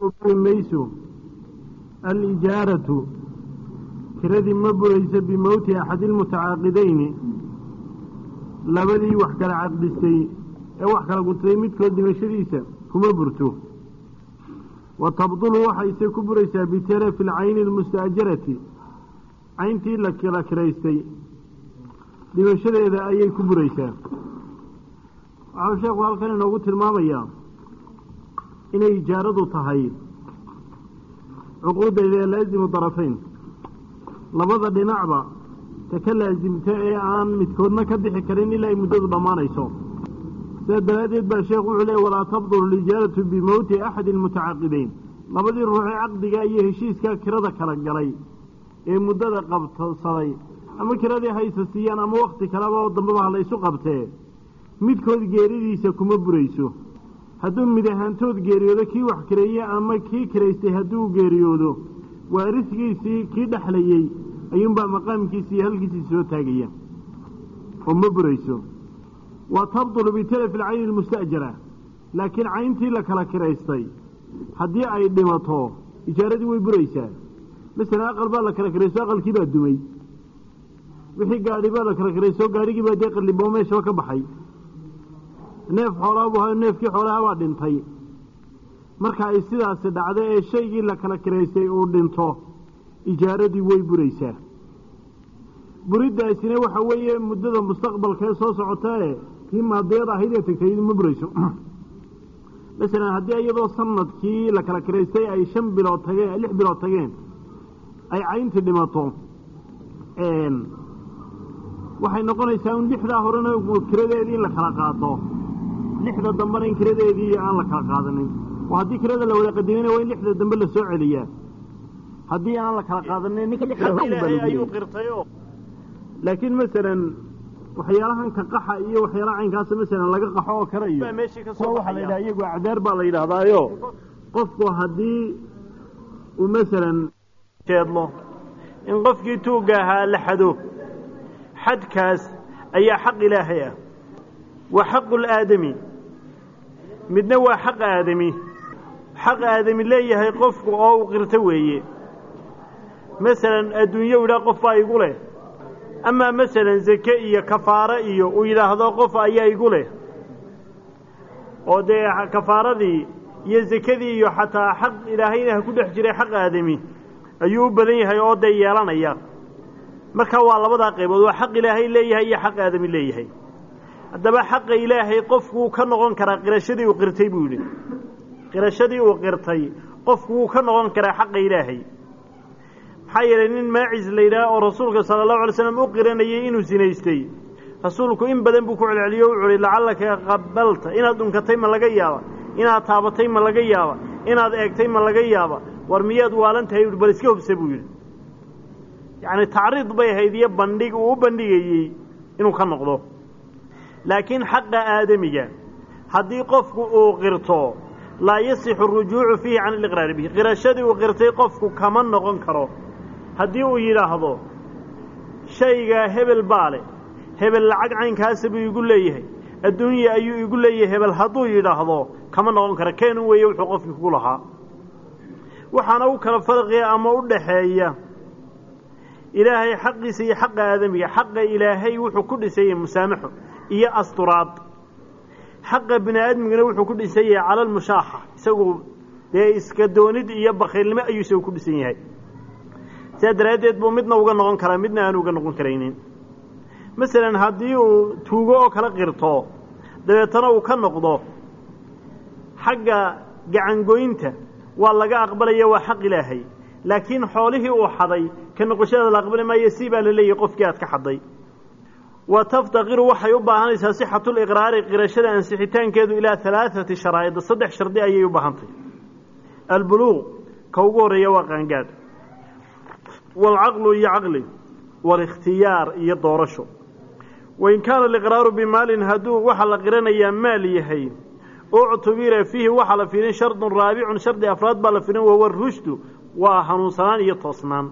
buri mayso alijaaratu. Kiradii ma burayso bimowti axadi ilmutacaaqidayni labadii wax kala caqdistay ee wax kala guntaday midkood dhimashadiisa kuma burto. Wa tabdulu waxayse ku buraysaa bitalafi alcayni almustaajarati. Cayntii la kala kiraystay. Dhimashadeeda ayay ku buraysaa. Waxau sheekhu halkan inoogu tilmaamayaa inay ijaaradu tahay cuquuddeeda laasimu darafayn. Labada dhinacba ta ka laasimta ee aan midkoodna ka bixi karin ilaa ay muddadu dhammaanayso. Sidaa daraaddeed baa sheekhu wuxuu leey walaa tabdulu lijaaratu bimowti axadi almutacaqidayn labadii ruuxee caqdiga iyo heshiiskaa kirada kala galay ee muddada qabsaday ama kiradii haysa siiyaan ama wakti kaleba oo dambeba ha laysu qabtee midkood geeridiisa kuma burayso hadduu mid ahaantood geeriyoodo kii wax kireeye ama kii kiraystay hadduu geeriyoodo waarisgiisii kii dhexlayey ayuunbaa maqaamkiisii iyo halkiisii soo taagaya. Oo ma burayso. Wa tabdulu bitalafi alcayni almusta'jara. Laakiin cayntii la kala kiraystay haddii ay dhimato ijaaradii way buraysaa. Masalan aqal baa la kala kiraysto aqalkii baa dumay. Wixii gaadhi baa la kala kiraysto gaadhigii baa dee qalliboo meeshaba ka baxay neef xoolaa buu hayo neefkii xoolaha baa dhintay. Marka ay sidaasi dhacdo ee shaygii la kala kiraystay uu dhinto ijaaradii way buraysaa. Buriddaasina waxa weeye muddada mustaqbalkaee soo socotae kii maadiyada ahayd ee tagtay ma burayso. Masalan haddii iyadoo sannadkii la kala kiraystay ay shan bilood tageen lix bilood tageen ay cayntii dhimato waxay noqonaysaa in lixdaa horena kiradeedii in la kala qaato lixda dambena in kiradeedii aan la kala qaadanin. Haddii kirada la wada qadimina waa in lixda dambe la soo celiyaa. Haddii aan la kala qaadanin ninka laakiin masalan waxyaalahan ka qaxa iyo waxyaalaha caynkaasa masalan laga qaxo oo kale iyo kuwa waxaa la yidhaha iyagu acdaar baa la yidhaahdaayo qofku haddii uu masalan jeedlo in qofkii tuugga ahaa la xado xadkaas ayaa xaq ilaahay ah wa xaqu laadami midna waa xaq aadami. Xaq aadami leeyahay qofku oo uu qirto weeye. Masalan adduunyo idhaa qof baa igu leh. Amaa masalan zake iyo kafaare iyo uu yidhaahdo qof ayaa igu leh. Oo dee kafaaradii iyo zakadii iyo xataa xaq ilaahayna ha ku dhex jiray xaq aadami ayuu u badan yahay oo dee yeelanaya. Marka waa labadaa qaybood waa xaq ilaahay leeyahay iyo xaq aadami leeyahay haddaba xaqa ilaahay qofku wuu ka noqon karaa qirashadii uu qirtay buu yidhi. Qirashadii uu qirtay qofku wuu ka noqon karaa xaqa ilaahay. Maxaa yeelay nin maacis la yidhaah oo rasuulka sala allahu alay slam u qiranayay inuu sinaystay. Rasuulku in badan buu ku celceliyo u cuhi lacallaka qabalta inaad dhunkatay ma laga yaaba inaad taabatay ma laga yaaba inaad eegtay ma laga yaaba war miyaad waalan tahay bal iska hobsa buu yidhi. Yacni tacriid bay ahayd iyo bandhig uu u bandhigayey inuu ka noqdo laakiin xaqa aadamiga haddii qofku uu qirto laa yasixu arujuucu fiihi can aliqraari bihi. Qirashadii uu qirtay qofku kama noqon karo. Haddii uu yidhaahdo shaygaa hebel baa leh hebel lacag caynkaasa buu igu leeyahay adduunya ayuu igu leeyahay hebel hadduu yidhaahdo kama noqon karo. Keenu weeye wuxuu qofkii kugu lahaa. Waxaana u kala farqiya ama u dhaxeeya ilaahay xaqiisa iyo xaqa aadamiga. Xaqa ilaahay wuxuu ku dhisayay musaamaxo iyo asturaad. Xaqa bini aadmigana wuxuu ku dhisan yahay cala almushaaxa isagu dee iska doonid iyo bakhiilnimo ayuu isagu ku dhisan yahay. Sidaa daraaddeed buu midna uga noqon karaa midna aanu uga noqon karaynin. Masalan haddii uu tuugo oo kala qirto dabeetana uu ka noqdo xagga gacangoynta waa laga aqbalaya waa xaq ilaahay. Laakiin xoolihii uu xaday ka noqoshada la aqbali maayo si baa la leeyahay qofkii aad ka xaday wa taftaqiru waxay u baahanaysaa sixatuliqraari qirashada ansixitaankeedu ilaa alaaati sharaa'id saddex shardi ayay u baahantay. Albuluuq ka ugu horreeya waa qaangaadh waalcaqlu iyo caqli waalikhtiyaar iyo doorasho. Wain kaana aliqraaru bimaalin hadduu waxaa la qiranayaa maal yahay uctubira fiihi waxaa la fiirin shardun raabicun shardi afraad baa la fiirin wahuwa rushdu waa hanuunsanaan iyo toosnaan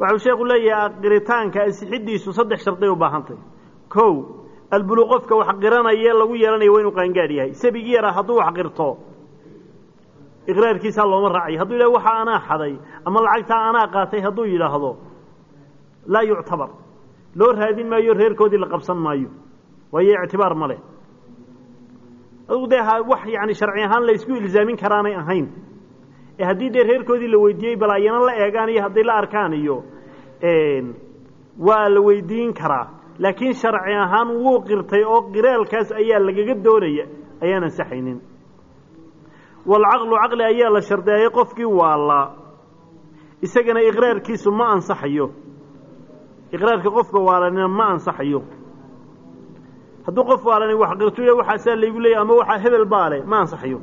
waxau sheekhu leeyahay qiritaanka ansixiddiisu saddex sharday u baahantay. Kow albuluuq qofka wax qiranaya lagu yeelanayo waa inuu qaangaadh yahay. Sabigii yaraa hadduu wax qirto iqraarkiisaa looma raacayo. Hadduu yidhahdo waxa anaa xaday ama lacagtaa anaa qaatay hadduu yidhaahdo laa yuctabar. Loo raadin maayo reerkoodii la qabsan maayo. Waayo ictibaar ma leh. Adugu dee wax yani sharci ahaan la isku ilzaamin karaanay ahayn haddii dee reerkoodii la weydiiyey bal ayana la eegaan iyo hadday la arkaan iyo waa la weydiin karaa. Laakiin sharci ahaan wuu qirtay oo qiraalkaas ayaa lagaga doonaya ayaan ansaxaynin walcaqlu caqli ayaa la shardeeyay qofkii waallaa isagana iqraarkiisu ma ansaxayo. Iqraarka qofka waalanina ma ansaxayo. Hadduu qof waalani wax qirto waxaasaa laygu leeyay ama waxaa hebel baa leh ma ansaxayo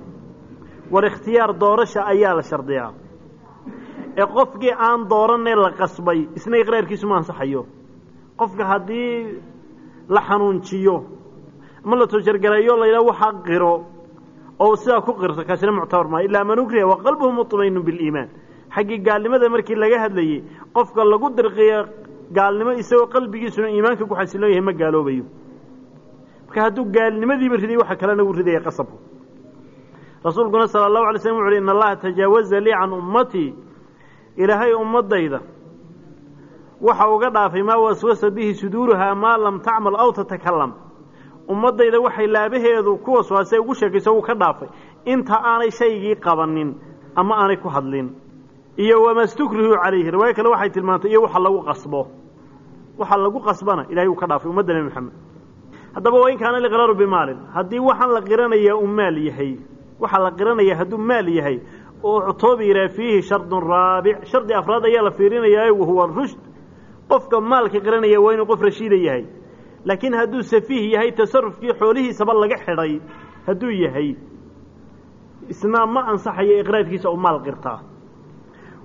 war ikhtiyaar doorasha ayaa la shardiyaa. Ee qofkii aan dooranee la qasbay isna iqraarkiisu ma ansaxayo. Qofka haddii la xanuunjiyo ama la tojargaleeyo la waxaa qiro oo sidaa ku qirto kaasina muctabar maayo ilaa man ukriha wa qalbuhu muطmainu biliimaan. Xaggii gaalnimada markii laga hadlayey qofka lagu dirqiya gaalnimo isagoo qalbigiisuna iimaanka ku xasiloon yahay ma gaaloobayo. Marka hadduu gaalnimadiiba riday waxa kalena uu ridaya qasabku rasuulkuna sala allahu alay slm wuxu uhi in allaha tajaawaza lii can ummatii ilaahay ummadayda waxa uga dhaafay maa waswasa bihi suduuruhaa maa lam tacmal aw tatakalam ummaddayda waxay laabaheedu ku waswaasay ugu sheekayso wuu ka dhaafay inta aanay shaygii qabanin ama aanay ku hadlin. Iyo wamaa stukrihu calayhi riwaayo kale waxay tilmaantay iyo waxa lagu qasbo. Waxa lagu qasbana ilahay uu ka dhaafay ummadda nebi moxamed haddaba wa in kaana liqraaru bimaalin haddii waxaan la qiranayaa uu maal yahay waxaa la qiranaya hadduu maal yahay oo uctubira fiihi shardun raabic shardi afraad ayaa la fiirinayaayo wahuwa rushd. Qofka maalka qiranaya waa inuu qof rashiida yahay. Laakiin hadduu safiih yahay tasarufkii xoolihiisaba laga xidhay hadduu yahay isna ma ansaxayo iqraarkiisa u maal qirtaa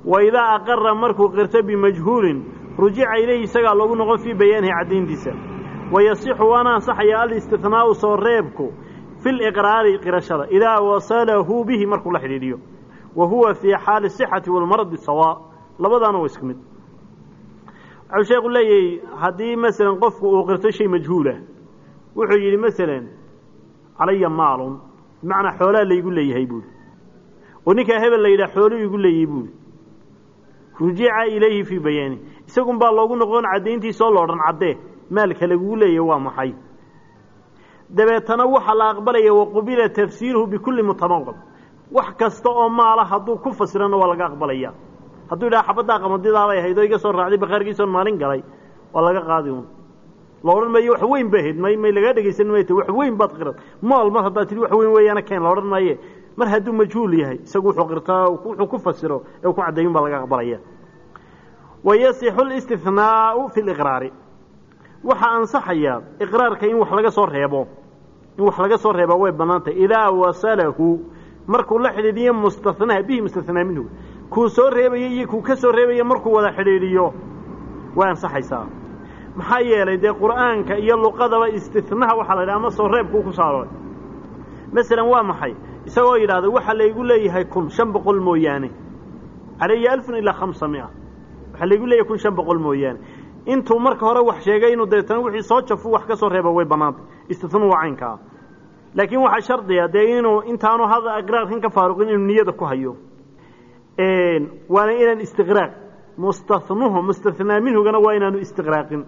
wa idaa aqara markuu qirto bimajhuulin rujica ilayhi isagaa loogu noqon fii bayaanihi caddayntiisa. Wayasixu waana ansaxaya alistihnaau soo reebku fi liqraari qirashada. Idaa wasalahu bihi markuu la xidhiidhiyo. Wa huwa fii xaali sixati walmaradi sawaa labadaana waa isku mid. Waxau sheekhu leeyahay haddii masalan qofku uu qirto shay majhuulah wuxuu yidhi masalan calaya maalun. Bimacnaa xoolaa laygu leeyahay buuhi oo ninkaa hebel la yidhaha xooluu igu leeyahay buuhi rujica ilayhi fii bayaani. Isagun baa loogu noqon caddayntiisoo lo odhan caddee maalka lagugu leeyahy waa maxay dabeetana waxaa la aqbalaya waqubila tafsiiruhu bikulli mutamawal wax kasta oo maala hadduu ku fasirana waa laga aqbalaya. Hadduu yidhaha xabaddaa qamadidaabay ahayd iga soo raacday bakhaarkiisoon maalin galay waa laga qaadi un la odhan maayo wax weyn ba ahayd may may lagaa dhegaysan mayt wax weyn baad qirat maal mar haddaad tihi wax weyn weeyaana keen la odhan maaye. Mar hadduu majhuul yahay isagu wuxuu qirtaa wuxuu ku fasiro ee ku caddeeyun baa laga aqbalaya. Wayasixu listihnaau fi liqraari waxaa ansaxaya iqraarka in wax laga soo reebo in wax laga soo reeba way bannaantay. Idaa wasalahu markuu la xidhiidhiyo mustahnaa bihi mustathnaa minhu. Kuu soo reebaya iyo kuu ka soo reebaya markuu wada xidhiidhiyo way ansaxaysaa. Maxaa yeelay dee qur'aanka iyo luqadaba istihnaha waxaa la yidhaha ama soo reebkuu ku saaroy masalan waa maxay? Isagoo yidhaahda waxaa laygu leeyahay kun shan boqol mooyaane. Calaya alfun ilaa khamsa mia waxaa laygu leeyahay kun shan boqol mooyaane. Intuu marka hore wax sheegay inuu deetana wixii soo jafu wax ka soo reeba way bannaantay. Istihnu waa caynkaa laakiin waxaa shardiga dee inuu intaanu hada iqraarkan ka faaruqin inuu niyada ku hayo. Waana inaan istiqraaq. Mustahnuhu mustathnaa minhugana waa inaanu istiqraaqin.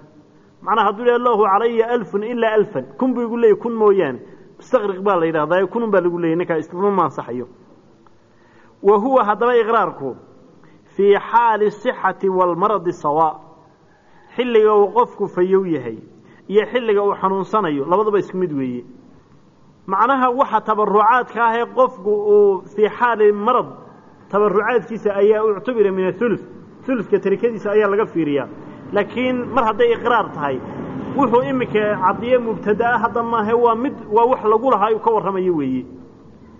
Macnaha hadduu le lahu calaya alfun ilaa alfan. Kun buu igu leeyay kun mooyaane. Mustaqriq baa la yidhahdaa kunun baa lagu leeyay ninkaa istihnu ma ansaxayo. Wa huwa haddaba iqraarku fii xaali sixati waalmaradi sawaa xilliga uu qofku fayow yahay iyo xilliga uu xanuunsanayo labaduba isku mid weeye macnaha waxa tabarucaadka ah ee qofku uu fii xaali marad tabarucaadkiisa ayaa uctubira min athulu uludka tarikadiisa ayaa laga fiiriyaa. Laakiin mar hadday iqraar tahay wuxuu iminka cadiye mubtadaa hadda maahe waa mid waa wax lagu lahaa uu ka warramayo weeye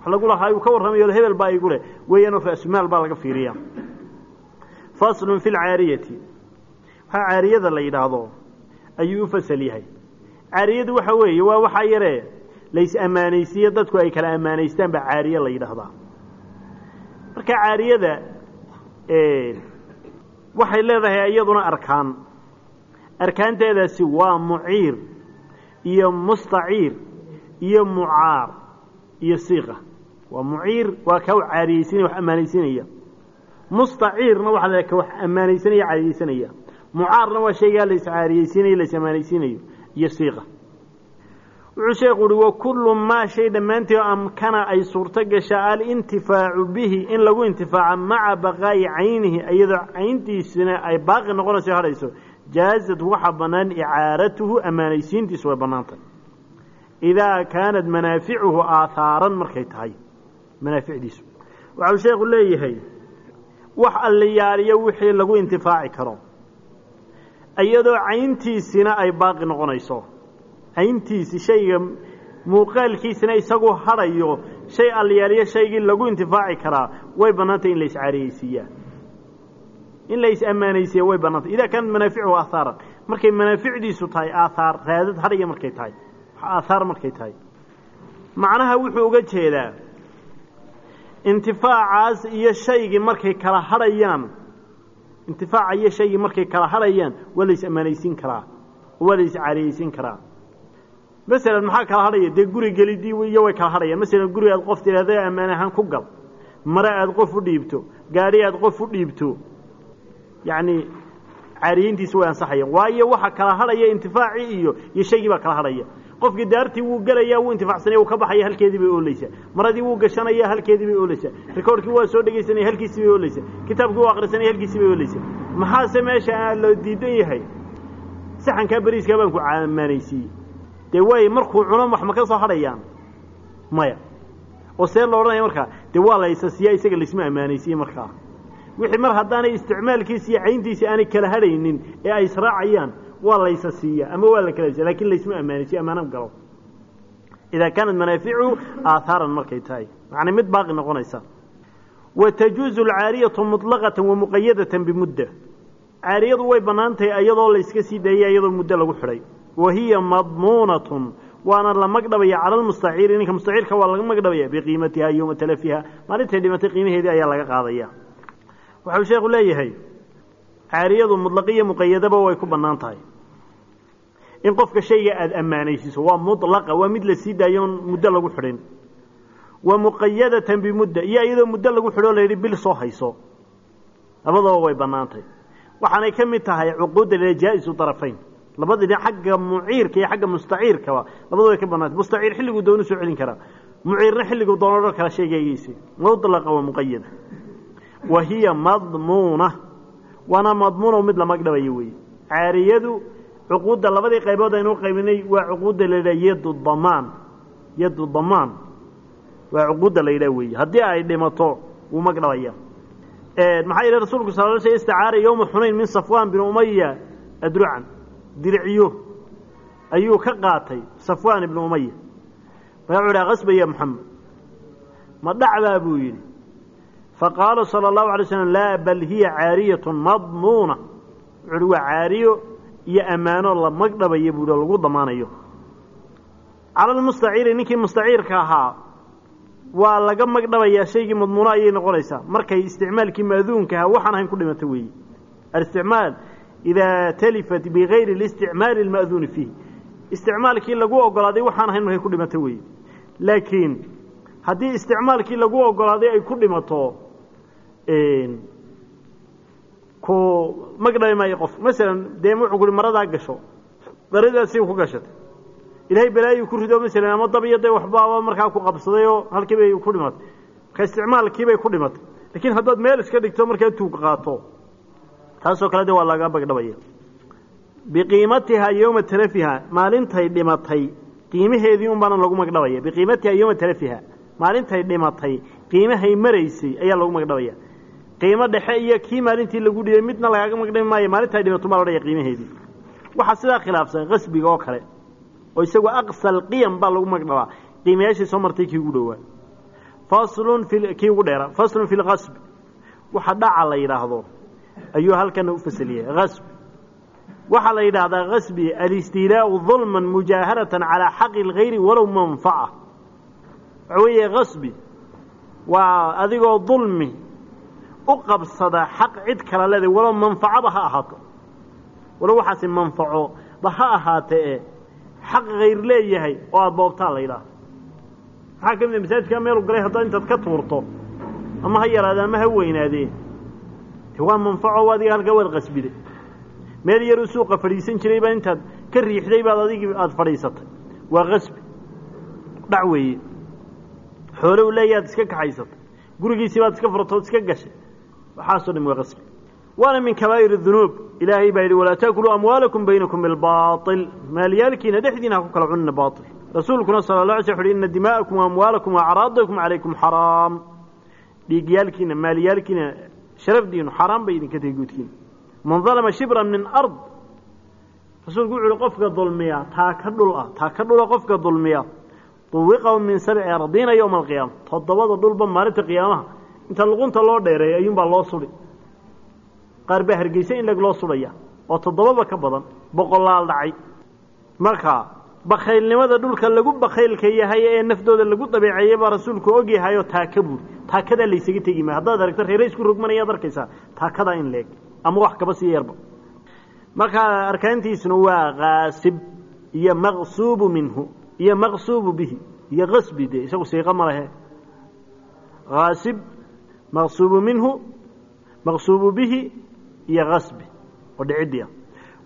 wax lagu lahaa uu ka warramayo hebel baa igu leh weeyaanoo ra'sumaal baa laga fiiriyaa. Faslun fi lcaariyati waxaa caariyada la yidhaahdo ayuu u fasal yahay. Caariyadu waxa weeye waa waxaa yaree lays ammaanaysiiye dadku ay kala ammaanaystaan baa caariye la yidhaahdaa. Marka caariyada waxay leedahay iyaduna arkaan. Arkaanteedaasi waa muciir iyo mustaciir iyo mucaar iyo siiqa. Waa muciir waa ka caariyeysinaya wax ammaanaysinaya mustaciirna waxaa la ka wax ammaanaysanaya caariyeysanaya mucaarna waa shaygaa la iscaariyeysiinayo la is ammaanaysiinayo iyo siiqa wuxuu sheekhu uhi wa kullu maa shay dhammaantii oo amkana ay suurto gashaa alintifaacu bihi in lagu intifaaca maca baqaa'i caynihi iyadoo cayntiisina ay baaqi noqonayso hadhayso jaazad waxaa bannaan icaaratuhu ammaanaysiintiisu way bannaantay. Idaa kaanat manaaficuhu aahaaran markay tahay manaaficdiisu. Waxau sheekhu leeyahay wax alliyaaliyo wixii lagu intifaaci karo iyadoo cayntiisina ay baaqi noqonayso cayntiisi shayga muuqaalkiisina isagu hadhayo shay alliyaaliyo shaygii lagu intifaaci karaa way bannaantay in la iscaariyeysiiyaa in la is ammaanaysiiya way bannaantay idaa kaanat manaaficuhu aahaaran markay manaaficdiisu tahay aathaar raadad hadhaya markay tahay. Aathaar markay tahay. Macnaha wuxuu uga jeedaa intifaacaas iyo shaygii markay kala hadhayaan intifaaca iyo shaygii markay kala hadhayaan waa la is ammaanaysiin karaa waa la is caariyeysiin karaa masalan maxaa kala hadhaya dee guri gelidii iyo way kala hadhayaan masalan guri aad qof tidhaahda ammaan ahaan ku gal mare aad qof u dhiibto. Gaadhi aad qof u dhiibto. Yacni caariyeyntiisi way ansaxayaan. Waayo waxa kala hadhaya intifaacii iyo iyo shaygii kala hadhaya qofkii daartii wuu gelayaa wuu intifaacsanaya wuu ka baxaya halkeedii bay oolaysaa maradii wuu gashanaya halkeedii bay oolaysaa rikoorkii waa soo dhegaysanaya halkiisii bay oolaysaa kitaabkii wuu akrisanaya halkiisii bay oolaysaa maxaase meesha loo diidan yahay? Saxankaa beriiskaa baan ku ammaanaysiiyey dee waay markuu cuno wax ma ka soo hadhayaan? Maya. Oo see lo odhanaya markaa dee waa la ysasiiyaa isaga laisma ammaanaysiiye markaa. Wixii mar haddaanay isticmaalkiisi iyo cayntiisi aanay kala hadhaynin ee ay israacayaan waa laysa siiya ama waa la kala siya laakiin laysma ammaanaysiyo ammaana galo. Idaa kaanat manaaficu aahaaran markay tahay. Macnaa mid baaqi noqonaysa. Wa tajuuzu alcaariyatu muطlaqatan wa muqayadatan bimudda caariyadu way bannaan tahay iyadoo layska sii daaya iyadoo muddo lagu xidhay wa hiya madmuunatun waana la magdhabaya cala lmustaciiri ninka mustaciirka waa laga magdhabaya biqiimatiha yowma talafiha maalintay dhimatay qiimaheedii ayaa laga qaadaya waxau sheekhu leeyahay caariyadu mudlaqiyo muqayadaba way ku bannaan tahay in qofka shayga aada ammaanaysiiso waa mudlaqa waa mid la sii daayo on muddo lagu xidhin wa muqayadatan bimudda iyo iyadoo muddo lagu xidhoo layidhi bil soo hayso labadaba way bannaan tahay waxaanay ka mid tahay cuquudda le jaa-isu darafayn labada dhinac xagga muciirka iyo xagga mustaciirkaba labada way ka bannaantay mustaciir xilliguu doonu soo celin karaa. Muciirna xilliguu doono dhan kala sheegaygiisi mudlaqa wa muqayada wa hiya madmuuna. Waana madmuuno mid la magdhabayo weeye. Caariyadu cuquudda labadii qaybood aynu qaybinay waa cuquudda la yidhaha yadu damaan. Yadu damaan. Waa cuquudda la yidhaha weeye. Haddii ay dhimato wuu magdhabaya. Maxaa yidhi rasuulku sal l sl isticaara yowma xunayn min safwaan bin umaya adrucan diriciyo ayuu ka qaatay safwaan ibnu umaya markaa wuxu dhaha qasba ya moxamed ma dhacbaa buu yidhi. Faqaala salى اllahu alay slam laa bal hiya caariyatu madmuuna. Wuxu uhi waa caariyo iyo ammaano la magdhabaya buu lagu damaanayo. Cala lmustaciiri ninkii mustaciirka ahaa waa laga magdhabayaa shaygii madmuuno ayay noqonaysaa. Markay isticmaalkii maaduunka ahaa waxaan ahayn ku dhimato weeye alisticmaal idaa talifat bigayri اlisticmaali اlma'duuni fiih isticmaalkii lagu ogolaaday waxaan ahayn markay ku dhimato weeye laakiin haddii isticmaalkii lagu ogolaaday ay ku dhimato ku magdhabi maayo qof masalan dee wuxuu ku uhi maradaa gasho maradaasi ku gashatay ilaahay balaayuu ku rido masalan ama dab iyo dee waxbaaba markaa ku qabsaday oo halkii bay ku dhimatay marka isticmaalkii bay ku dhimatay laakiin haddaad meel iska dhigto markaa tuug qaato taasoo kale de waa laga magdhabaya biqiimatihaa yowma talafiha maalintay dhimatay qiimaheedii un baana lagu magdhabaya biqiimatiha yowma talafiha maalintay dhimatay qiimahay maraysay ayaa lagu magdhabaya. Qiimo dhexe iyo kii maalintii lagu dhiyey midna lagaaga magdhabi maayo maalintay dhimato baa lodhaya qiimaheedii. Waxaa sidaa khilaafsan qasbiga oo kale oo isagu aqsal qiyam baa lagu magdhabaa. Qiimayaashii soo martay kii ugu dhowaa. Faslun kii ugu dheera faslun fi lqasb waxa dhaca la yidhaahdo ayuu halkana u fasaliyay. Asb waxaa la yidhaahdaa kasbi alistiilaau dulma mujaaharatan calaa xaqi اlgayri walow manfaca waxa weeye kasbi waa adigoo dulmi u qabsada xaq cid kala leeday walow manfacaba ha ahaato. Walow waxaasi manfaco ba ha ahaatee xaq hayr leeyahay oo aada boobtaa la yidhaahdo. Maxaa ka mid a masaajidkaa meelu galay haddaad intaad ka tuurto ama ha yaraade ama ha weynaadee de waa manfaco adiga halkaa waad qasbide. Meel yaruu suuqa fadhiisan jiray baa intaad ka riixday baad adigii aada fadhiisatay. Waa qasbi. Dhac weeye. Xoole u leeyaad iska kaxaysatay. Gurigiisii baad iska furatood iska gashay. Waxaasoo dham waa qasbi. Waana min kabaa'ir dunuub. Ilaahay baa yidhi walaa taakuluu amwaalakum baynakum bilbaail maalyaalkiina dhexdiina ha ku kala cunina baail rasuulkuna sala la alay sl uxu ina dimaa'akum waamwaalakum waacraadakum calaykum xaraam. Dhiigyaalkiina maalyaalkiina sharafdiinu xaaraan bay idinka tahay guudkiina man dalama shibran min ard rasuulku wuxu uhi qofka dulmiya taa ka dhul ah taa ka dhula qofka dulmiya duwiqahu min sabci ardiina yowma alqiyaama toddobada dhulba maalinta qiyaamaha inta luqunta loo dheereeya ayuunbaa loo sudhi qaar baa hargeysa in leg loo oo toddobaba ka badan boqolaal dhacay. Marka bakaylnimada dhulka lagu bakaylka yahay ee naftooda lagu dabeeceeyey baa rasuulku ogyahayoo taaka buuri taakadaa laysaga tegi maayo. Haddaad aragto reere isku rogmanayaad arkaysaa. Taakadaa in leeg. Ama wax kaba sii yarba markaa arkaantiisuna waa kaasib iyo maqsuubu minhu iyo maqsuubu bihi iyo qasbi de isagu siiqa ma lehe kaasib maqsuubu minhu maqsuubu bihi iyo kasbi oo dhicidii ah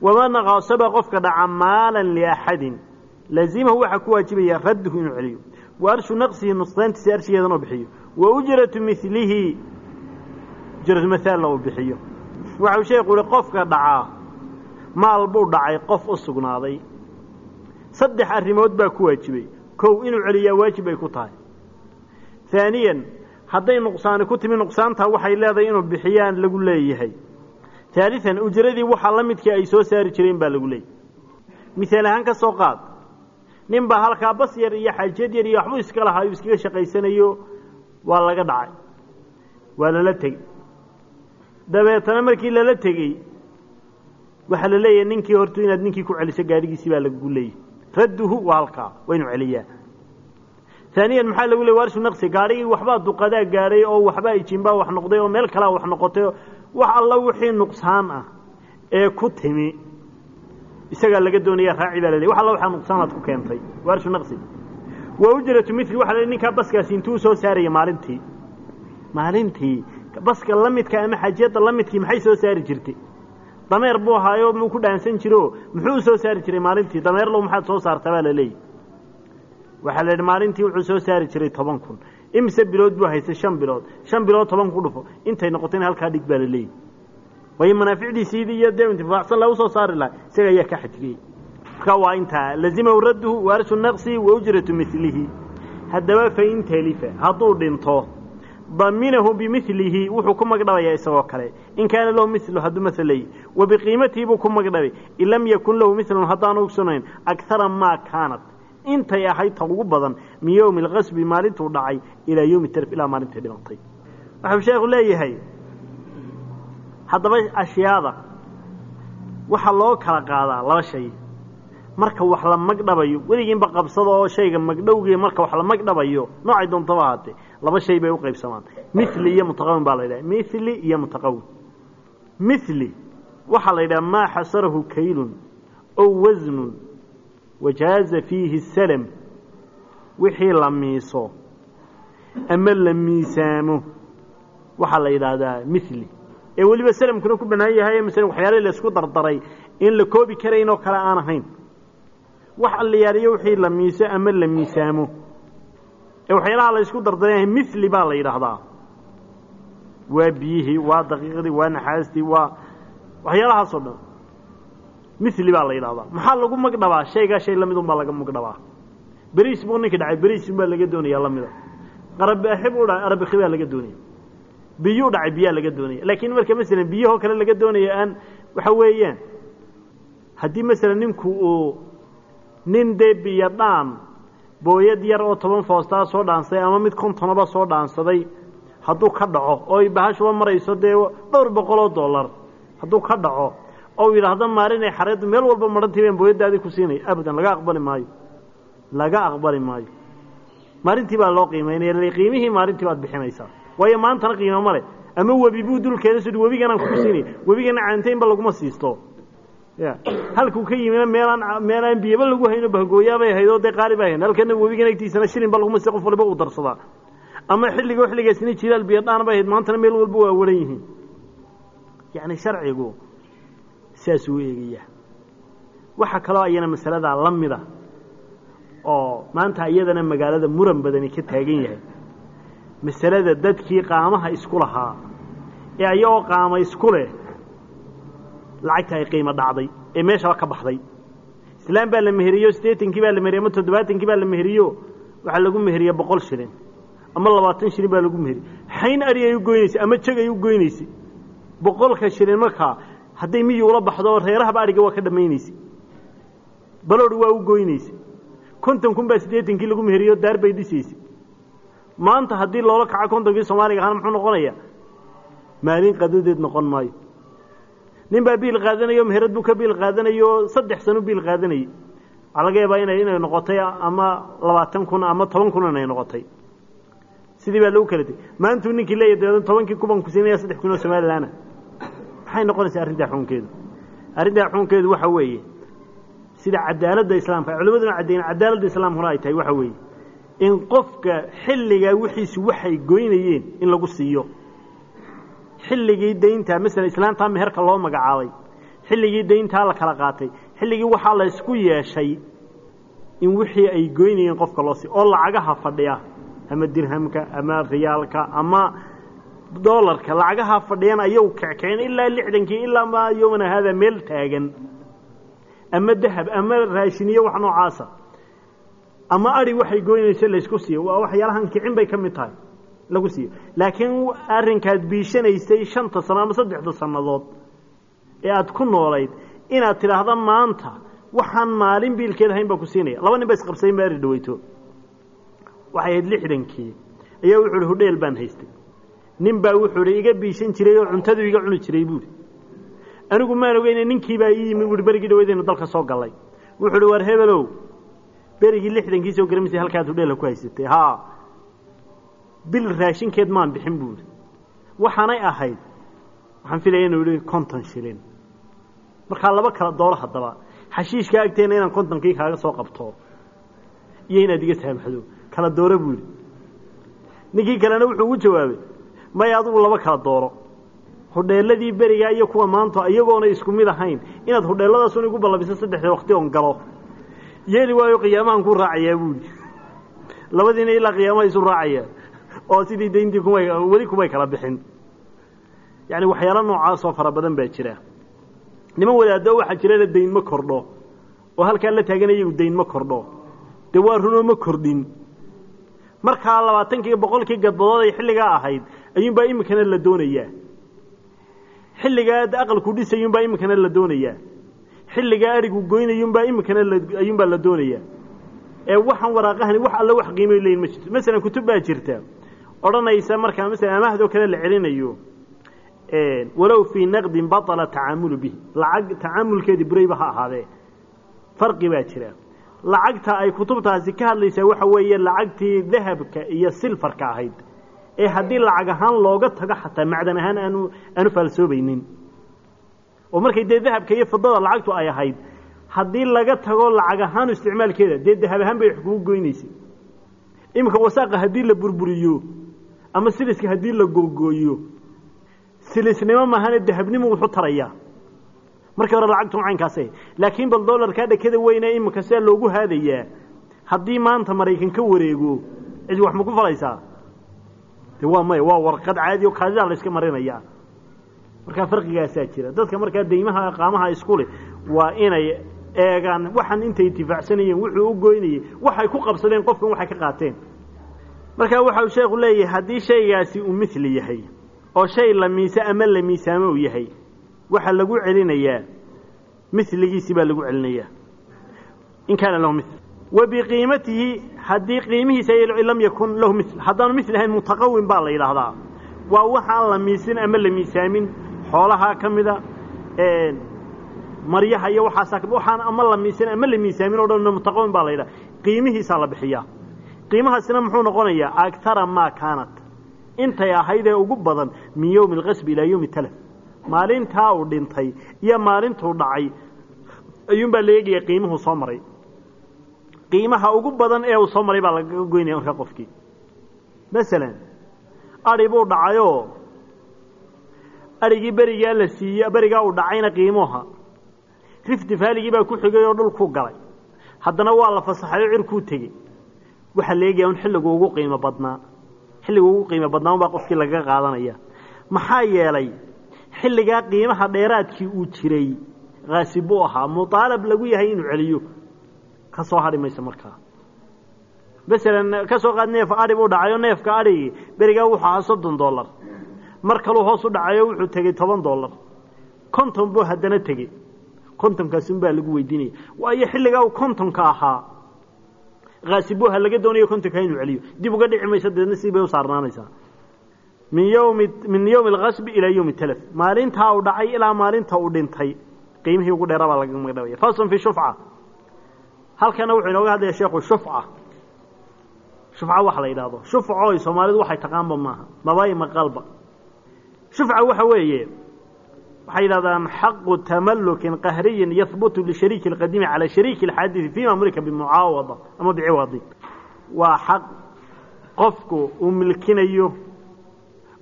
waman qofka dhaca maalan liaxadin laazimahu waxaa ku waajibaya radduhu inuu celiyo wa arshu naqsihi nuqsaantiisa arshigeedana u bixiyo wa ujratu milihi ujratu mahaalna uu bixiyo waxau sheekhu uhi qofka dhacaa maal buu dhacay qof u sugnaaday saddex arrimood baa ku waajibay kow inuu celiyaa waajib bay ku tahay haaniyan hadday nuqsaani ku timi nuqsaantaa waxay leedahay inuu bixiyaan lagu leeyahay haalian ujradii waxaa la midkii ay soo saari jireen baa lagu leeyahay misaal ahaan ka soo qaad nin baa halkaa bas yar iyo xaajad yar iyo waxbuu iska lahaa uu iskaga shaqaysanayo waa laga dhacay. Waa lala tegey. Dabeetana markii lala tegey waxaa la leeyahay ninkii hortu inaad ninkii ku celiso gaadhigiisii baa lagu leeyahay. Radduhu waa halkaa waa inu celiyaa. Aaniyan maxaa lagu leey warshu naqsi gaadhigii waxbaa duqadaa gaadhay oo waxbaa ijinbaa wax noqday oo meel kalea wax noqotay wax alla wixii nuqsaan ah ee ku timi isagaa laga doonaya raaci baa laleey wax nuqsaanaad ku keentay. Warshu naqsi? Wa ujratu mili waxa la ninkaa baskaasi intuu soo saaraya maalintii. Maalintii baska la ama xajiyadda la midkii maxay soo saari jirtay? Dameer buu ahaayo muu ku dhaansan jiro. Muxuu soo saari jiray maalintii? Dameerlow maxaad soo saarta baa la leeyahy waxaa la yidhi maalintii wuxuu soo saari jiray toban kun. Imise bilood buu haystay? Shan bilood. Shan bilood toban ku dhufo. Intay noqotayna halkaa dhig baa la waayo manaaficdiisiidii iyo dee intifaacsan lagu soo saari laha isaga ayaa ka xajriyey marka waa intaa lazimahu radduhu waarshu naqsi wa ujratu milihi haddaba fain talifa hadduu dhinto daminahu bimilihi wuxuu ku magdhabayaa isagoo kale. In kaana lahu milu hadduu wa biqiimatihi buu ku magdhabay. In lam yakun lahu milun haddaanu ugsanayn akara maa kaanat. Intay ahayd ugu badan min yowmi alqasbi maalintuu dhacay ilaa yowmi tarf ilaa maalintay dhimatay waxuu sheekhu leeyahay haddaba ashyaada waxaa loo kala qaadaa laba shay. Marka wax la magdhabayo weligiinba qabsada oo shayga magdhowgii marka wax la magdhabayo noocay doontaba ahaatee laba shay bay u qaybsamaan. Mili iyo mutaqawin baa la yidhaha. Mili iyo mutaqawin. Mili waxaa la yidhaha maa xasarahu kaylun ow wasnun wajaaza fiihi salm wixii la miiso ama la miisaamo waxaa la yidhaahdaa mili ee weliba salamkuna ku bannaan yahay masala waxyaala laysku dardaray in la koobi karayn oo kale aan ahayn. Wax allayaaliyo wixii la miiso ama la miisaamo. Ee waxyaalaha la ysku dardaray mili baa la yidhaahdaa. Waa biyihii waa daqiiqdii waa naxaastii waa waxyaalahaasoo dhan. Mili baa la yidhahdaa maxaa lagu magdhabaa? Shaygaa shay la mid un baa laga magdhabaa. Beriis buu ninka dhacay beriis un baa laga doonaya lamida. Qarabaxi buu dhacay arabikhi baa laga doonaya biyuu dhacay biyaa laga doonaya. Laakiin marka masalan biyahoo kale laga doonaya aan waxa weeyaan haddii masalan ninku uu nin dee biyo dhaan booyad yar oo toban foostaa soo dhaansay ama mid kontonaba soo dhaansaday hadduu ka dhaco oo ay bahashuba marayso dee dhowr boqol oo dollar hadduu ka dhaco oo yidhaahdo maalinay xareeddu meel walba marhantii baan booyaddaadii ku siinay abadan laga aqbali maayo. Laga aqbali maayo. Maalintii baa loo qiimaynaya qiimihii maalintii baad bixinaysaa waayo maantana qiimo male. Ama webi buu dulkeeda siduu webiganaan kugu siinay webigana caantaynba laguma siisto. Ya. Halkuu ka yimina meelaan meelaan biyaba lagu hayno bahgooyaabay ahayd oo dee qaali bay ahayd halkana webigan agtiisana shilinba laguma se qof waliba uu darsadaa ama xilligo xilligaasina jilaal biyadhaan bay ahayd maantana meel walba waa waran yihiin. Yacni sharcigu saasuu eegaya waxaa kaloo ayana masaladaa la oo maanta iyadana magaalada muran badani ka taagan yahay masalada dadkii qaamaha isku lahaa ee ayagoo qaama isku leh lacagta ay qiimo dhacday ee meeshaba ka baxday. Islaam baa la meheriyo siddeetankii baa la meheriye ama toddobaatankii baa la meheriyo waxaa lagu meheriye boqol shilin ama labaatan shilin baa lagu meheriye xayn ari ay u goynaysay ama jeg ay u goynaysay boqolka shilin markaa hadday miyi ula baxdo reerahaba ariga waa ka dhammaynaysay balori waa u goynaysay konton kun baa siddeetankii lagu meheriyo daar bay dhisaysay maanta haddii loola kaco kontonkii soomaaliga ahaana muxuu noqonayaa maalin qadadeed noqon maayo. Nin baa biil qaadanayo meherad buu ka biil qaadanayo saddex sano biil qaadanayay. Waxaa laga inay noqotay ama labaatan kun ama toban kun inay noqotay. Sidii baa lagu kala tegey. Maantuu ninkii leeyahy dabeedna tobankii kuban ku saddex kun oo somalilaana. Maxay noqonaysaa arrintaa xukunkeedu arrintaa xukunkeedu waxa weeye sida cadaaladda islaamka culimaduna caddeyn cadaaladda islaamkuna ay tahay waxa weeye in qofka xilligaa wixiisu waxay goynayeen in lagu siiyo. Xilligii dayntaa masalan islaantaa meherka loo magacaabay. Xilligii dayntaa la kala qaatay. Xilligii waxaa la isku yeeshay in wixii ay goynayeen qofka loo siiyo oo lacagaha fadhiya ama dirhamka ama riyaalka ama dolarka lacagaha fadhiyan ayagu keckeen ilaa lixdankii ilaa maa yowmana haada meel taagan. Ama dahab ama raashiniyo wax noocaasa ama ari waxay goynayso laysku siiyo. Waa waxyaalahan kicin bay ka mid tahay. Lagu siiyo. Laakiin arrinkaad biishanaysay shanta sano ama saddexda sannadood ee aad ku noolayd inaad tidhaahda maanta waxaan maalin biilkeed ahayn baa ku siinaya. Laba nin ba isqabsayn ba ari dhaweyto. Waxay ahayd lixdankii. Ayaa wuxu uhi hudheel baan haystay. Nin baa wuxuu hi iga biishan jiray oo cuntadu iga cuni jiray buuhi anigu maan ogeyne ninkiibaa ii yimi buui berigii dhaweydaynu dalka soo gallay. Wuxuu uhi war hebelow berigii lixdankii soo garamaysa halkaad hudheela ku haysatay. Haa bil raashinkeed maan bixin buuhi waxaanay ahayd waxaan filaya inuu yihi konton shilin. Markaa laba kala dooro haddaba. Xashiishkaa agteena inaan kontonkii kaaga soo qabto. Iyo inaad iga saamaxdo kala dooro buu yidhi ninkii kalena wuxuu ugu jawaabay maya adugu laba kala dooro. Hudheeladii berigaa iyo kuwa maanta iyagoona isku mid ahayn. Inaad hudheelladaasun igu ballabiso saddexda wakti oon galo yeeli waayo qiyaamahan ku raacayaa buuhi labadiina ilaa qiyaamaha isu raacayaan oo sidii dayntii kumay weli kumay kala bixin. Yacni waxyaalo noocaasoo fara badan baa jira. Niman wadaado waxaa jirana dayn ma kordho oo halkaa la taagan iyagu dayn ma kordho. Dee waa runoo ma kordhin. Markaa labaatankii boqolkii gadbadood ay xilligaa ahayd ayuunbaa iminkana la doonayaa. Xilligaa aqalku dhisayuunbaa iminkana la doonayaa xilligaa arigu goynayuunbaa iminkana ayuunbaa la doonayaa ee waxaan waraaqahani wax alla wax qiimay leeyihiin ma jirto. Masalan kutub baa jirta. Odhanaysa markaa masalan amahdoo kale la celinayo. Walow fii naqdin baطala tacaamulu bihi. Lacag tacaamulkeedii burayba ha ahaadee. Farqi baa jira. Lacagta ay kutubtaasi ka hadlaysaa waxa weeye lacagtii dahabka iyo silfarka ahayd. Ee haddii lacag ahaan looga tago xataa macdan ahaan aanu aanu faalsoobaynin oo markay dee dahabka iyo fidada lacagtu ay ahayd haddii laga tago lacag ahaan isticmaalkeeda dee dahab ahaan bay wax kugu goynaysay iminka wasaaqa haddii la burburiyo ama siliska haddii la googooyo silisnimo maahane dahabnimo wuxu tarayaa. Markii hore lacagtu caynkaas laakiin bal dolarkaa dhekada weyne iminka sidaa loogu haadayaa haddii maanta maraykan ka wareego cid wax ma ku falaysaa? De waa maya waa warqad caadi o kaadidaa la iska marinayaa markaa farqigaasaa jira. Dadka markaa daymaha qaamaha isku leh waa inay eegaan waxaan intay intifaacsanayeen wuxuu u goynayey waxay ku qabsadeen qofkan waxay ka qaateen. Markaa waxau sheekhu leeyahay haddii shaygaasi uu mili yahay oo shay la miise ama la miisaamo uu yahay waxaa lagu celinayaa miligiisi baa lagu celinayaa. In kaana lahu mil wa biqiimatihi haddii qiimihiisa lam yakun lahu mil haddaanu mil ahayn mutaqawim baa la yidhaahdaa. Waa waxaan la miisin ama la miisaamin xoolahaa ka mida maryaha iyo waxaasa waxaan ama la miisin ama la miisaamin o dhan mutaqawim baa la yidhaha. Qiimihiisaa la bixiyaa. Qiimahaasina muxuu noqonayaa agara maa kaanat. Intay ahayd ee ugu badan min yowmi alqasbi ilaa yowmi talaf maalintaa uu dhintay iyo maalintuu dhacay ayuunbaa la eegaya qiimuhu soo maray. Qiimaha ugu badan ee uu soo maray baa lagaga goynaya markaa qofkii. Masalan adhi buu dhacayoo adhigii berigaa la siiyey berigaa uu dhacayna qiimuha. Rifti faaligii baa ku xigay oo dhulkuu galay. Haddana waa la fasaxayo cirkuu tegey. Waxaa la eegaya un xilligu ugu qiimo badnaa. Xilligu ugu qiimo badnaa unbaa qofkii lagaga qaadanaya. Maxaa yeelay xilligaa qiimaha dheeraadkii uu jiray kaasib buu ahaa. Muطaalab lagu yahay inuu celiyo. Ka soo hadhi mayso markaa. Masalan ka soo qaad neef adhi buu dhacayo neefka adhigii berigaa wuxuu ahaa soddon dollar mar kaluu hoos u dhacayo wuxuu tegey toban dollar. Konton buu haddana tegey kontonkaasun baa lagu weydiinaya waayo xilligaa uu kontonka ahaa kaasibuha laga doonayo kontonka inuu celiyo. Dib uga dhici mayso deedna sii bay u saarnaanaysaa. Min ymi min yowmi alkasbi ilaa yowmi talaf maalintaa uu dhacay ilaa maalinta uu dhintay. Qiimihii ugu dheeraa baa laga magdhabaya faslun fi shufca. Halkana wuxuu inooga hadlaya sheekhu shufca. Shufca waxa la yidhaahdo. Shufcooy soomaalidu waxay taqaanba maaha. Mabay maqalba shufca waxa weeye waxay yidhahdaan xaqu tamalukin qahriyin yahbutu lishariiki اlqadiimi calى shariiki اlxaadidi fima mulika bimucaawada ama biciwadi waa xaq qofku uu milkinayo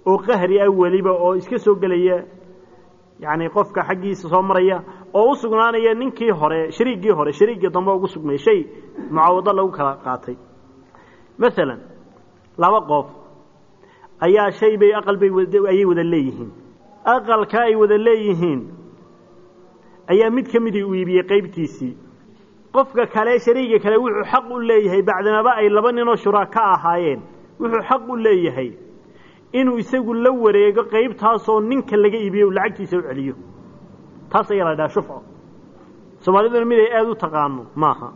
oo qahri ah weliba oo iska soo gelaya yani qofka xaggiisa soo maraya oo u sugnaanaya ninkii hore shariiggii hore shariiggii dambe ugu sugmaya shay mucaawado lagu kala qaatay masalan laba qof ayaa shay bay aqal bay ayay wada leeyihiin. Aqalka ay wada leeyihiin ayaa mid ka midii uu iibiyey qaybtiisii. Qofka kale shariiga kale wuxuu xaq u leeyahay bacdamaba ay laba ninoo shuraaka ahaayeen. Wuxuu xaq u leeyahay inuu isagu la wareego qaybtaasoo ninka laga iibiyo lacagtiisa u celiyo. Taas ayaa la dhaha shufco. Soomaaliduna mid ay aada u taqaano maaha.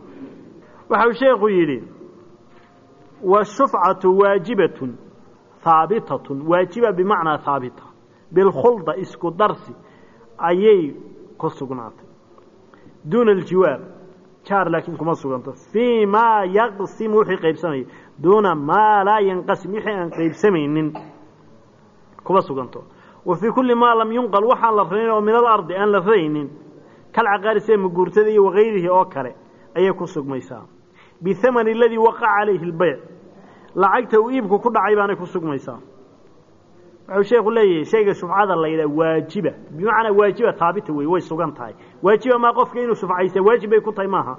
Waxau sheekhu yidhi washufcatu waajibatun haabitatun waajiba bimacnaa haabita bilkhulda isku darsi ayay ku sugnaatay duuna aljiwaab jaar laakiin kuma suganto fii maa yaqsimu wixii qaybsamaya duuna maa laa yanqasim wixii aan qaybsamaynin kuma suganto wa fii kulli maa lam yunqal waxaan la ranin oo min alardi aan la raraynin kalcaqaari sida maguurtada iyo oo kale ayay ku sugmaysaa bihamani aladii waqaca calayhi lacagta uu iibku ku dhacay baanay ku sugmaysaa. Wuxuu sheekhu leeyahay shayga shufcada la yidhaha waajiba. Bimacnaa waajiba haabita wey way sugan tahay. Waajiba maa qofka inuu shufcaysta waajib bay ku tahay maaha?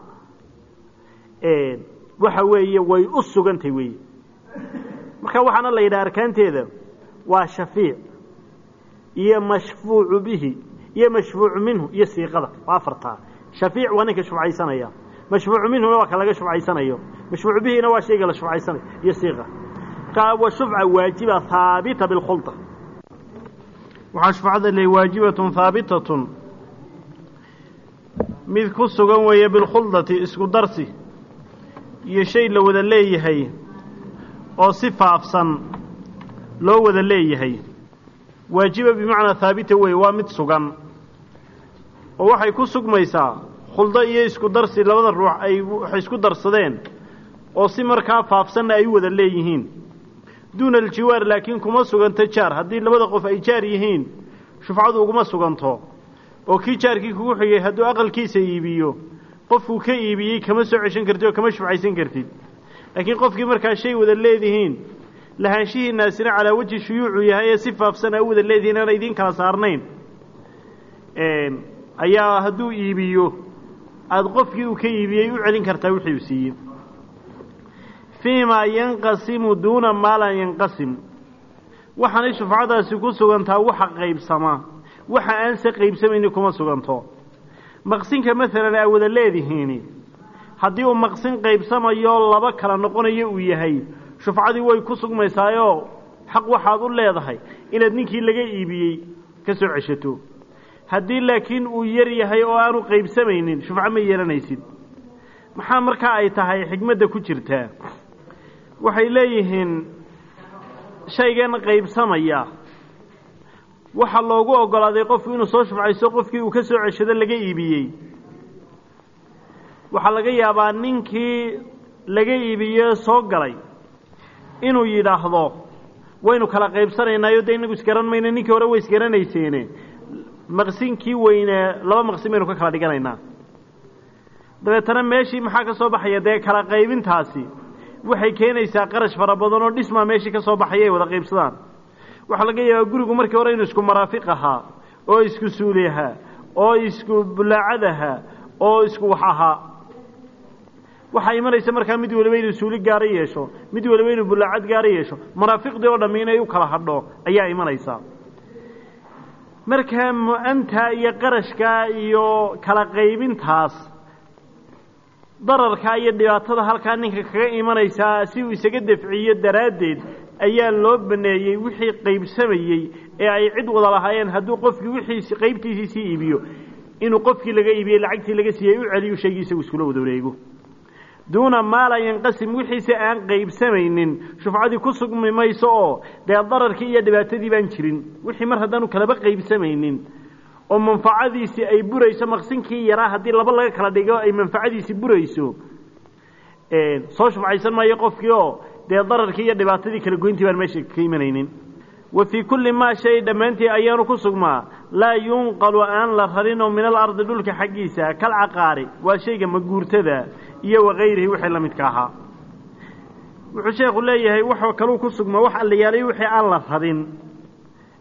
Waxa weeye way u sugantahay weeye. Marka waxaana la yidhaha arkaanteeda waa shafiic iyo mashfuucu bihi iyo mashfuucu minhu iyo siiqada. Waa afartaa. Shafiic waa ninka shufcaysanaya mashfuucu minhuna waa ka laga shufcaysanayo mashfuucu bihina waa shayga la shufcaysanayo iyo siiqa wa shufca waajiba haabita bilkhulda waxaa shufcada le waajibatun haabitatun mid ku sugan weeye bilkhuldati isku darsi iyo shay la wada leeyahay oo si faafsan loo wada leeyahay waajiba bimacnaa haabita weeye waa mid sugan oo waxay ku sugmaysaa khuldo iyo isku darsi labada ruux ay waxay isku darsadeen oo si markaa faafsanna ay u wada leeyihiin. Duuna aljiwaar laakiin kuma suganto jaar. Haddii labada qof ay jaar yihiin shufcadu uguma suganto. Oo kii jaarkii kugu xigay hadduu aqalkiisa iibiyo qofkuu ka iibiyey kama soo ceshan kartid oo kama shufcaysan kartid. Laakiin qofkii markaa shay wada leedihiin lahaanshihiinaasina calaa wejhi shuyuucu yahay ee si faafsan a u wada leedihiin aana idiin kala saarnayn. Ayaa hadduu iibiyo aada qofkii uu ka iibiyey u celin kartaa wixii uu siiyey fii maa yanqasimu duuna maa laa yanqasim waxaanay shufcadaasi ku sugantaa waxa qaybsamaa waxa aanse qaybsamayni kuma suganto maqsinka masalan aa wada leedihiini haddii uu maqsin qaybsamayo laba kala noqonayo uu yahay shufcadii way ku sugmaysaayoo xaq waxaad u leedahay inaad ninkii laga iibiyey ka soo ceshato haddii laakiin uu yar yahay oo aanu qaybsamaynin shufco ma yeelanaysid maxaa markaa ay tahay xigmadda ku jirtaa waxay leeyihiin shaygan qaybsamaya. Waxaa loogu oggolaaday qofku inuu soo shufcayso qofkii uu ka soo ceshado laga iibiyey. Waxaa laga yaabaa ninkii laga iibiye soo galay inuu yidhaahdo waynu kala qaybsanaynaayo dee inagu isgaran mayna ninkii hore way isgaranayseene maqsinkii weynee laba maqsin baynu ka kala dhiganaynaa. Dabeetana meeshii maxaa ka soo baxaya? Dee kala qaybintaasi waxay keenaysaa qarash fara badan oo dhismaa meeshii ka soo baxaya ay wada qaybsadaan. Waxaa laga yaabaa gurigu markii hore inuu isku maraafiq ahaa oo isku suuli ahaa oo isku bulaacad ahaa oo isku wax ahaa. Waxaa imanaysa markaa mid waliba inuu suuli gaaro yeesho mid waliba inuu bulaacad gaaro yeesho maraafiqdii oo dhammi inay u kala hadho ayaa imanaysaa. Markaa mu'anta iyo qarashkaa iyo kala qaybintaas dararkaa iyo dhibaatada halkaa ninka kaga imanaysaa si uu isaga defciyo daraaddeed ayaa loo baneeyey wixii qaybsamayey ee ay cid wada lahaayeen hadduu qofkii wixiisi qaybtiisii sii iibiyo. Inuu qofkii laga iibiyey lacagtii laga siiyey u celiyo shaygii isagu iskula wada wareego. Duuna maa laa yanqasim wixiise aan qaybsamaynin shufcadii ku sugmi mayso oo dee dararkii iyo dhibaatadii baan jirin. Wixii mar haddaanu kalaba qaybsamaynin oo manfacadiisii ay burayso maqsinkii yaraa haddii laba laga kala dhigo ay manfacadiisii burayso. Soo shufcaysan maayo qofkii oo dee dararkii iyo dhibaatadii kala goyntii baan meesha ka imanaynin. Wa fii kulli maa shay dhammaantii ayaanu ku sugmaa laa yunqalu aan la rarinoo min alardi dhulka xaggiisa kal caqaari waa shayga maguurtada iyo wakayrihi wixii la midka ahaa. Wuxuu sheekhu leeyahay waxaa kaluu ku sugmaa wax alliyaalay wixii aan la rarin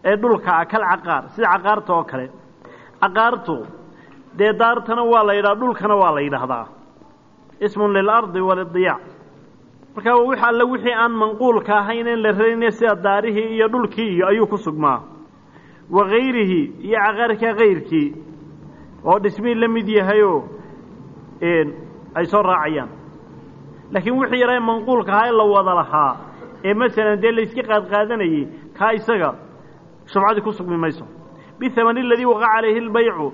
ee dhulka ah kal sida caqaarta oo kale caqaartu dee daartana waa la yidhaha dhulkana waa la yidhaahdaa. Ismun lilardi walidiyaac markaa wix alle wixii aan manquulka ahayn in la rarin sida daarihii iyo dhulkii ayuu ku sugmaa. Wakayrihi iyo caqaarka kayrkii oo dhismii la mid yahayoo ay soo raacayaan. Laakiin wixii yaraa manquulka ahaa la wada lahaa ee masalan dee layska qaadqaadanayey kaa isaga shufcadii ku sugmi mayso bihamani aladii waqaca calayhi lbaycu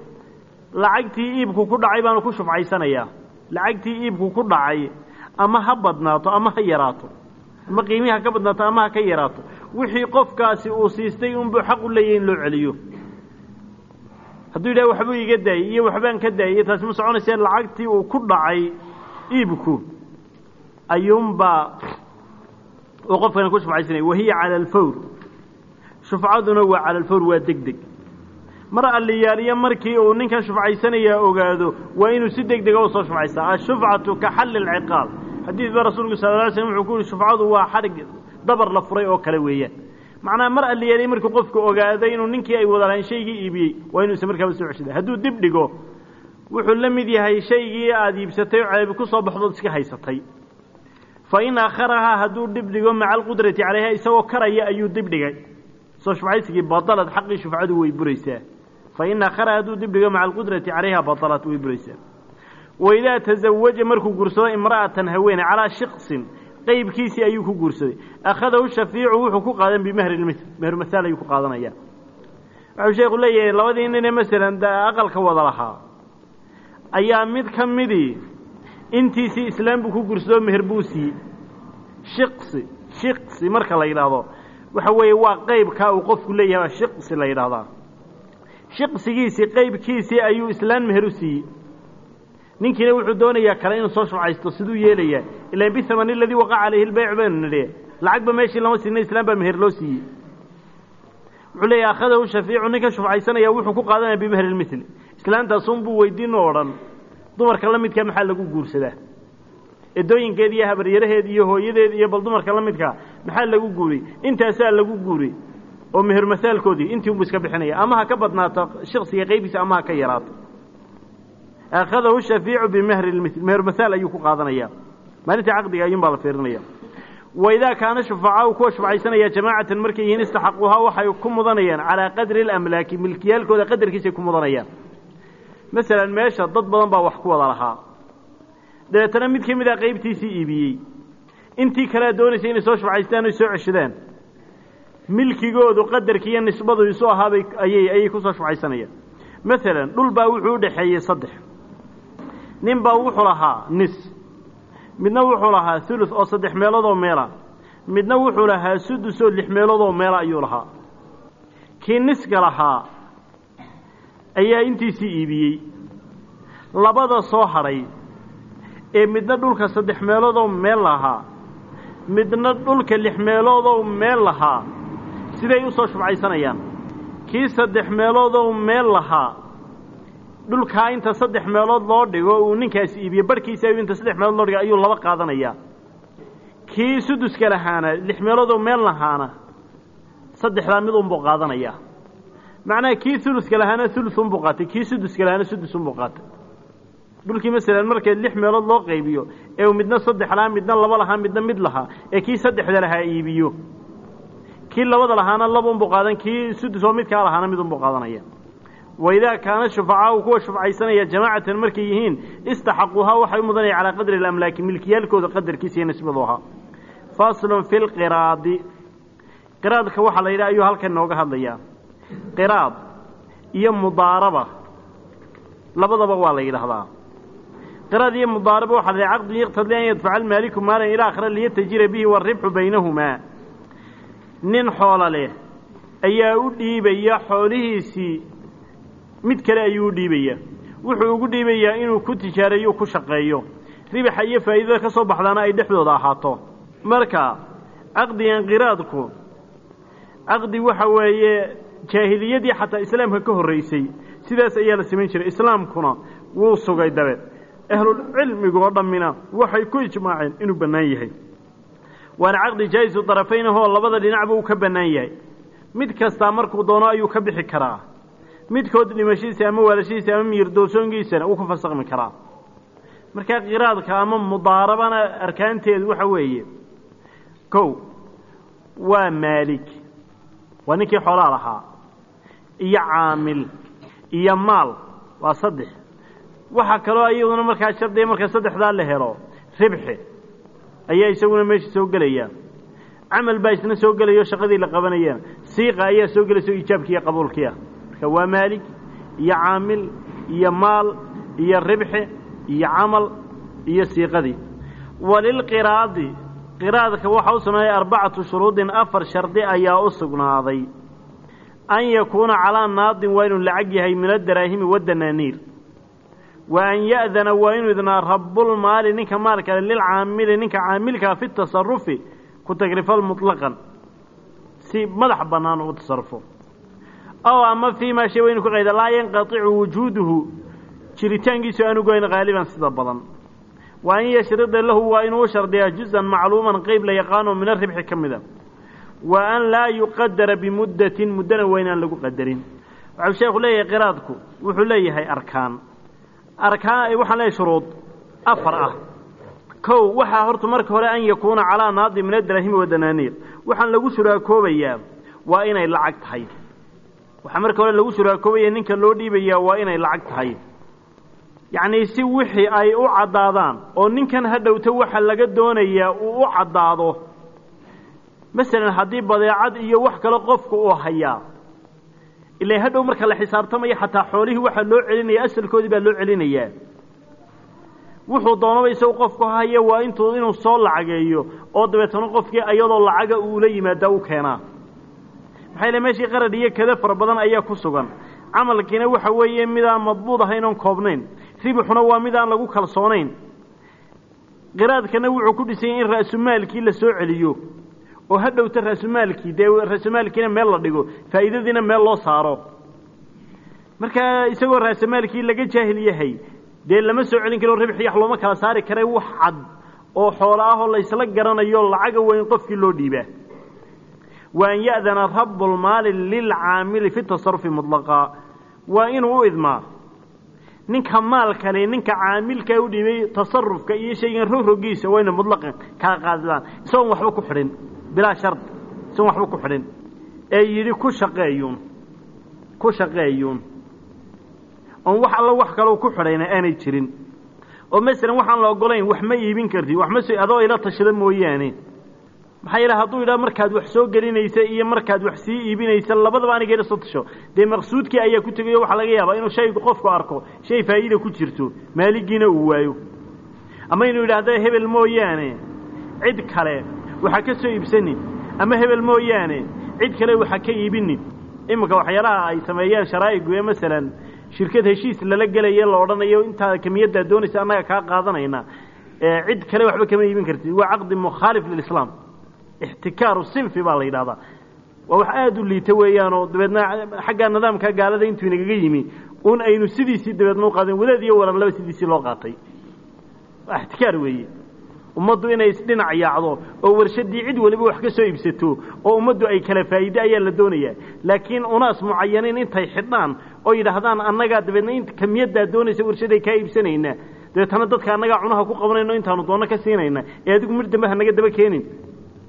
lacagtii iibku ku dhacay baanu ku shufcaysanayaa lacagtii iibku ku dhacay ama ha badnaato ama ha yaraato. Ama qiimihii ha ka badnaato ama ha ka yaraato. Wixii qofkaasi uu siistay unbuu xaq u leeyahy in loo celiyo. Hadduu yidhaha waxbuu iga daayey iyo waxbaan ka daayey taasi ma soconaysee lacagtii uu ku dhacay iibku ayuunbaa uu qofkani ku shufcaysanaya wahiya cala alfawr shufcaduna waa cala alfawr waa deg deg mar alliyaaliyo markii uu ninkan shufcaysanayaa ogaado waa inuu si deg dega u soo shufcaystaa ashufcatu ka xalli alciqaal xadiid baa rasuulku sala lla ly slm wuxuu ku yihi shufcadu waa xadhig dabar la furay oo kale weeyaan. Macnaha mar alliyaaliyo markuu qofku ogaaday inuu ninkii ay wada lahayn shaygii iibiyey waa inuu isa markaaba soo ceshada hadduu dib dhigo wuxuu la mid yahay shaygii aada iibsatay oo ceebi ku soo baxdood iska haysatay. Fa in akharahaa hadduu dib dhigo maca alqudrati calayha isagoo karaya ayuu dib dhigay. Soo shufcaysigii badalad xaqii shufcadu way buraysaa fa in akharaha hadduu dib dhigo maca alqudrati calayha badalad way buraysaa waidaa tazawaja markuu guursado imra'atan haweene calaa shiqsin qaybkiisii ayuu ku guursaday. Akhadahu shafiicu wuxuu ku qaadan bimahri mehermahaal ayuu ku qaadanaya. Wuxuu sheekhu leeyahay labadii nine masalan aqalka wada lahaa. Ayaa mid ka midii intiisii islaam buu ku guursadoo meher buu siiyey shiqsi shiqsi marka la yidhaahdo. Waxa weeye waa qaybkaa uu qofku leeyahay baa shiqsi la yidhaahdaa shiqsigiisii qaybkiisii ayuu islaan meher u siiyey. Ninkiina wuxuu doonayaa kale inuu soo shufcaysto siduu yeelayaa. Ilaan bihamani aladii waqaca calayhi lbayc baynu nidhi lacagba meeshii lama siina islaan baa meher loo siiyey. Wuxuu leeyahy akhadahu shafiicu ninka shufcaysanaya wuxuu ku qaadanaya bimahri lmithli islaantaasunbuu weydiin oo dhan dumarka la midkaa maxaa lagu guursadaa? Edooyinkeed iyo habaryaraheed iyo hooyadeed iyo bal dumarka la midkaa maxaa lagu guuriy intaasaa lagu guuriy oo meher masaalkoodii intii unbu iska bixinaya ama ha ka badnaato shaksiga qaybkiisa ama ha ka yaraato. Akhadahu shafiicu lmithl meher masaal ayuu ku qaadanaya maalinta caqdiga ayuun baa la fiirinaya. Waidaa kaana shufacaau kuwa shufcaysanaya jamaacatan markay yihiin istaxaquuhaa waxay ku mudanayaan calaa qadri alamlaaki milkiyaalkooda qadarkiisay ku mudanayaan. Masalan meesha dad badan baa wax ku wada lahaa. Dabeetana mid ka mid a qaybtiisii iibiyey. Intii kalea doonaysa inay soo shufcaystaan oy soo ceshadaan milkigoodu qadarkii iyo nisbadu isu ahaabay ayay ayay ku soo shufcaysanayaan masalan dhul baa wuxuu u dhexeeyey saddex. Nin baa wuxuu lahaa nis. Midna wuxuu lahaa hulus oo saddex meeloodoo meela. Midna wuxuu lahaa sudus oo lix meeloodoo meela ayuu lahaa. Kii niska lahaa ayaa intiisii iibiyey. Labada soo hadhay ee midna dhulka saddex meeloodoo meel lahaa. Midna dhulka lix meeloodoo meel lahaa siday u soo shufcaysanayaan kii saddex meeloodoo meel lahaa dhulkaa inta saddex meelood loo dhigo uu ninkaasi iibiyo barhkiisa inta saddex meelood loo dhigo ayuu laba qaadanayaa kii suduska lahaana lix meeloodoo meel lahaana saddexdaa mid unbuu qaadanayaa macnaha kii uluska lahaana ulus unbuu qaatay kii suduska lahaana sudus unbuu qaatay. Dhulkii masalan markay lix meelood loo qaybiyo ee uu midna saddex lahaa midna laba lahaa midna mid lahaa ee kii saddexda lahaa iibiyo kii labada lahaana laba unbuu qaadan kii sudus oo midkaa lahaana mid unbuu qaadanaya. Waidaa kaana shufacaau kuwa shufcaysanaya jamaacatan markay yihiin istaxaquuhaa waxay u mudanaya calaa qadri alamlaaki milkiyaalkooda qadarkiisa iyo nisbadu ahaa faslun fi lqiraadi qiraadka waxaa la yidhaha ayuu halkan nooga hadlayaa. Qiraad iyo mudaaraba. Labadaba waa la yidhaahdaa. Qiraad iyo mudaaraba waxaa la yidhaha caqdun yaqtadii an yadfaca almaaliku maalan ilaa akhra liyatajira bihi waaribxu baynahumaa nin xoola leh ayaa u dhiibaya xoolihiisii. Mid kale ayuu u dhiibaya. Wuxuu ugu dhiibayaa inuu ku tijaareeyo ku shaqeeyo. Ribaxa iyo faa'iidada ka soo baxdaana ay dhexdooda ahaato. Marka caqdigan qiraadku caqdi waxa weeye jaahiliyadii xataa islaamka ka horraysay sidaas ayaa la samayn jiray. Islaamkuna wuu sugay dabe ahlulcilmigoo dhammina waxay ku ijmaaceen inuu bannaan yahay waana caqdi jaa'isu darafaynahoo labada dhinacba uu ka bannaan yahay. Mid kastaa markuu doono ayuu ka bixi karaa. Midkood dhimashadiisa ama waalashihiisa ama miyirdoorsoonkiisana uu ku fasakmi karaa. Markaa qiraadka ama mudaarabana arkaanteedu waxa weeye kow waa maalik waa ninkii xoolaa lahaa iyo caamil iyo maal waa saddex. Waxaa kaloo iyaduna markaa shardiga marka saddexdaa la helo ribxi ayaa isaguna meesha soo gelaya camal baa isna soo gelayo shaqadii la qabanayana siiqa ayaa soo gelaysa o ijaabkiiyo qabuulkiia marka waa maalig iyo caamil iyo maal iyo ribxi iyo camal iyo siiqadii. Walilqiraadi qiraadka waxaa u sugnaaday arbacatu shuruudin afar shardi ayaa u sugnaaday. An yakuuna calaa naadin waa inuu lacag yahay min adaraahimi wadanaaniir wa an ya'dana waa inuu idnaa rabulmaali ninka maalkale lilcaamili ninka caamilkaa fi tasarufi ku tagrifal muطlaqan si madax bannaan uu tasarufo aw ama fii maa shay waynu ku qayda laa yanqaticu wujuuduhu jiritaankiisu aanu goyn haaliban sida badan wa an yashrida lahu waa inuu shardiyaa juz-an macluuman qeyb la yaqaano min aribxi ka mida wa an laa yuqadara bimuddatin muddana waa inaan lagu qadarin waxau sheekhu leeyahay qiraadku wuxuu leeyahay arkaan arkaan waxaan leeyahay shuruud afar ah. Kow waxaa horta marka hore an yakuuna calaa naadi min adaraahimi wadanaaniir. Waxaan lagu shuraakoobayaa waa inay lacag tahay. Waxaa marka hore lagu shuraakoobaya ninka loo dhiibayaa waa inay lacag tahay. Yacnii si wixii ay u caddaadaan oo ninkan ha dhowto waxa laga doonayaa uu u caddaado. Masalan haddii badeecad iyo wax kale qofku uu hayaa ilaa hadhow marka la xisaabtamaya xataa xoolihii waxaa loo celinaya asalkoodii baa loo celinayaa wuxuu doonaba isagu qofku haya waa intuu inuu soo lacageeyo. Oo dabeetana qofkii iyadoo lacaga uula yimaadaa u keenaa. Maxaa yale meeshii qarad iyo kada fara badan ayaa ku sugan. Camalkiina waxa weeye midaan madbuud ahayn oon koobnayn. Ribixuna waa midaan lagu kalsoonayn. Qiraadkana wuxuu ku dhisanyay in ra'sumaalkii la soo celiyo oo ha dhowta ra'sumaalkii dee ra'sumaalkiina meel la dhigo faa'iidadiina meel loo saaro. Markaa isagoo ra'sumaalkii laga jaahil yahay dee lama soo celin karo ribx yax looma kala saari kara wax cad oo xoolo ahoo laysla garanayo lacaga weyn qofkii loo dhiibaa wa an ya'dana rabulmaali lilcaamili fi tasarufi mudlaqa waa inuu u idmaa ninka maalkale ninka caamilkaa u dhiibay tasarufka iyo shaygan rogrogiisa waa ina mudlaqan kala qaadidaan isagoon waxba ku xidhin bilaa shard isagoon waxba ku xidhin. Ee yidhi ku shaqeeyuun ku shaqeeyuun. Oon wax alla wax kaloo ku xidhayna aanay jirin. Oo masalan waxaan la ogolayn wax ma iibin kartid wax ma s adoo ila tashada mooyaane. Maxaa yeele hadduu yidhaha markaad wax soo gelinaysa iyo markaad wax sii iibinaysa labadaba aniga ila soo tasho. Dee maqsuudkii ayaa ku tegayo waxaa laga yaabaa inuu shaygu qofku arko shay faa'iida ku jirto maaligiina uu waayo. Ama inuu yidhaahdo hebel mooyaane cid kale waxa ka soo iibsanin ama hebel mooyaane cid kale waxa ka iibinin iminka waxyaalaha ay sameeyaan sharaa'igu ee masalan shirkad heshiis lala gelaye la odhanayo intaa kamiyaddaa doonaysa annaga kaa qaadanayna cid kale waxba kama iibin kartid. Waa caqdi mukhaalif lilislaam. Ixtikaaru sinfi baa la yidhahdaa waa wax aada u liita weeyaanoo dabeedna xagga nidaamka gaalada intuu inagaga yimi un aynu sidiisii dabeedna u qaadeen wadaad iyo walaalaba sidiisii loo qaatay. Ixtikaar weeye ummaddu inay isdhinac yaacdo oo warshadii cid waliba wax ka soo iibsato oo ummaddu ay kala faa'iide ayaa la doonayaa laakiin unaas mucayaniin intay xidhaan oo yidhaahdaan annagaa dabeedna in kamiyaddaa doonaysa warshaday kaa iibsanaynaa dabeetana dadka annagaa cunaha ku qabanayno intaanu doonno ka siinayna. Ee adigu mir dambe hanaga daba keenin.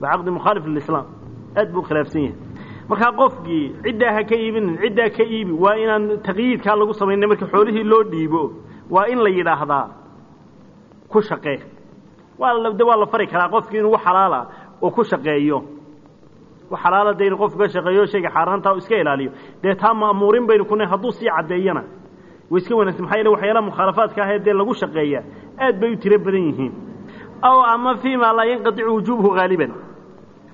Waa caqdi mukhaalif lilislaam aad buu khilaafsan yahay. Markaa qofkii ciddaa ha ka iibinin ciddaa ka iibi waa inaan taqyiidkaa lagu samaynay marka xoolihii loo dhiibo. Waa in la yidhaahdaa ku shaqee de waa la fari karaa qofkii inuu xalaala oo ku shaqeeyo. Xalaala de inu qofku ka shaqeeyo shayga xaaraanta o iska ilaaliyo. Dee taa ma'muurin baynu ku nahy hadduu sii caddeeyana. Way iska wanaagsan maxaa yeele waxyaalaha mukhaalafaadka ahee dee lagu shaqeeya aad bay u tiro badan yihiin. Aw ama fii maa laa yanqadicu wujuubuhu haaliban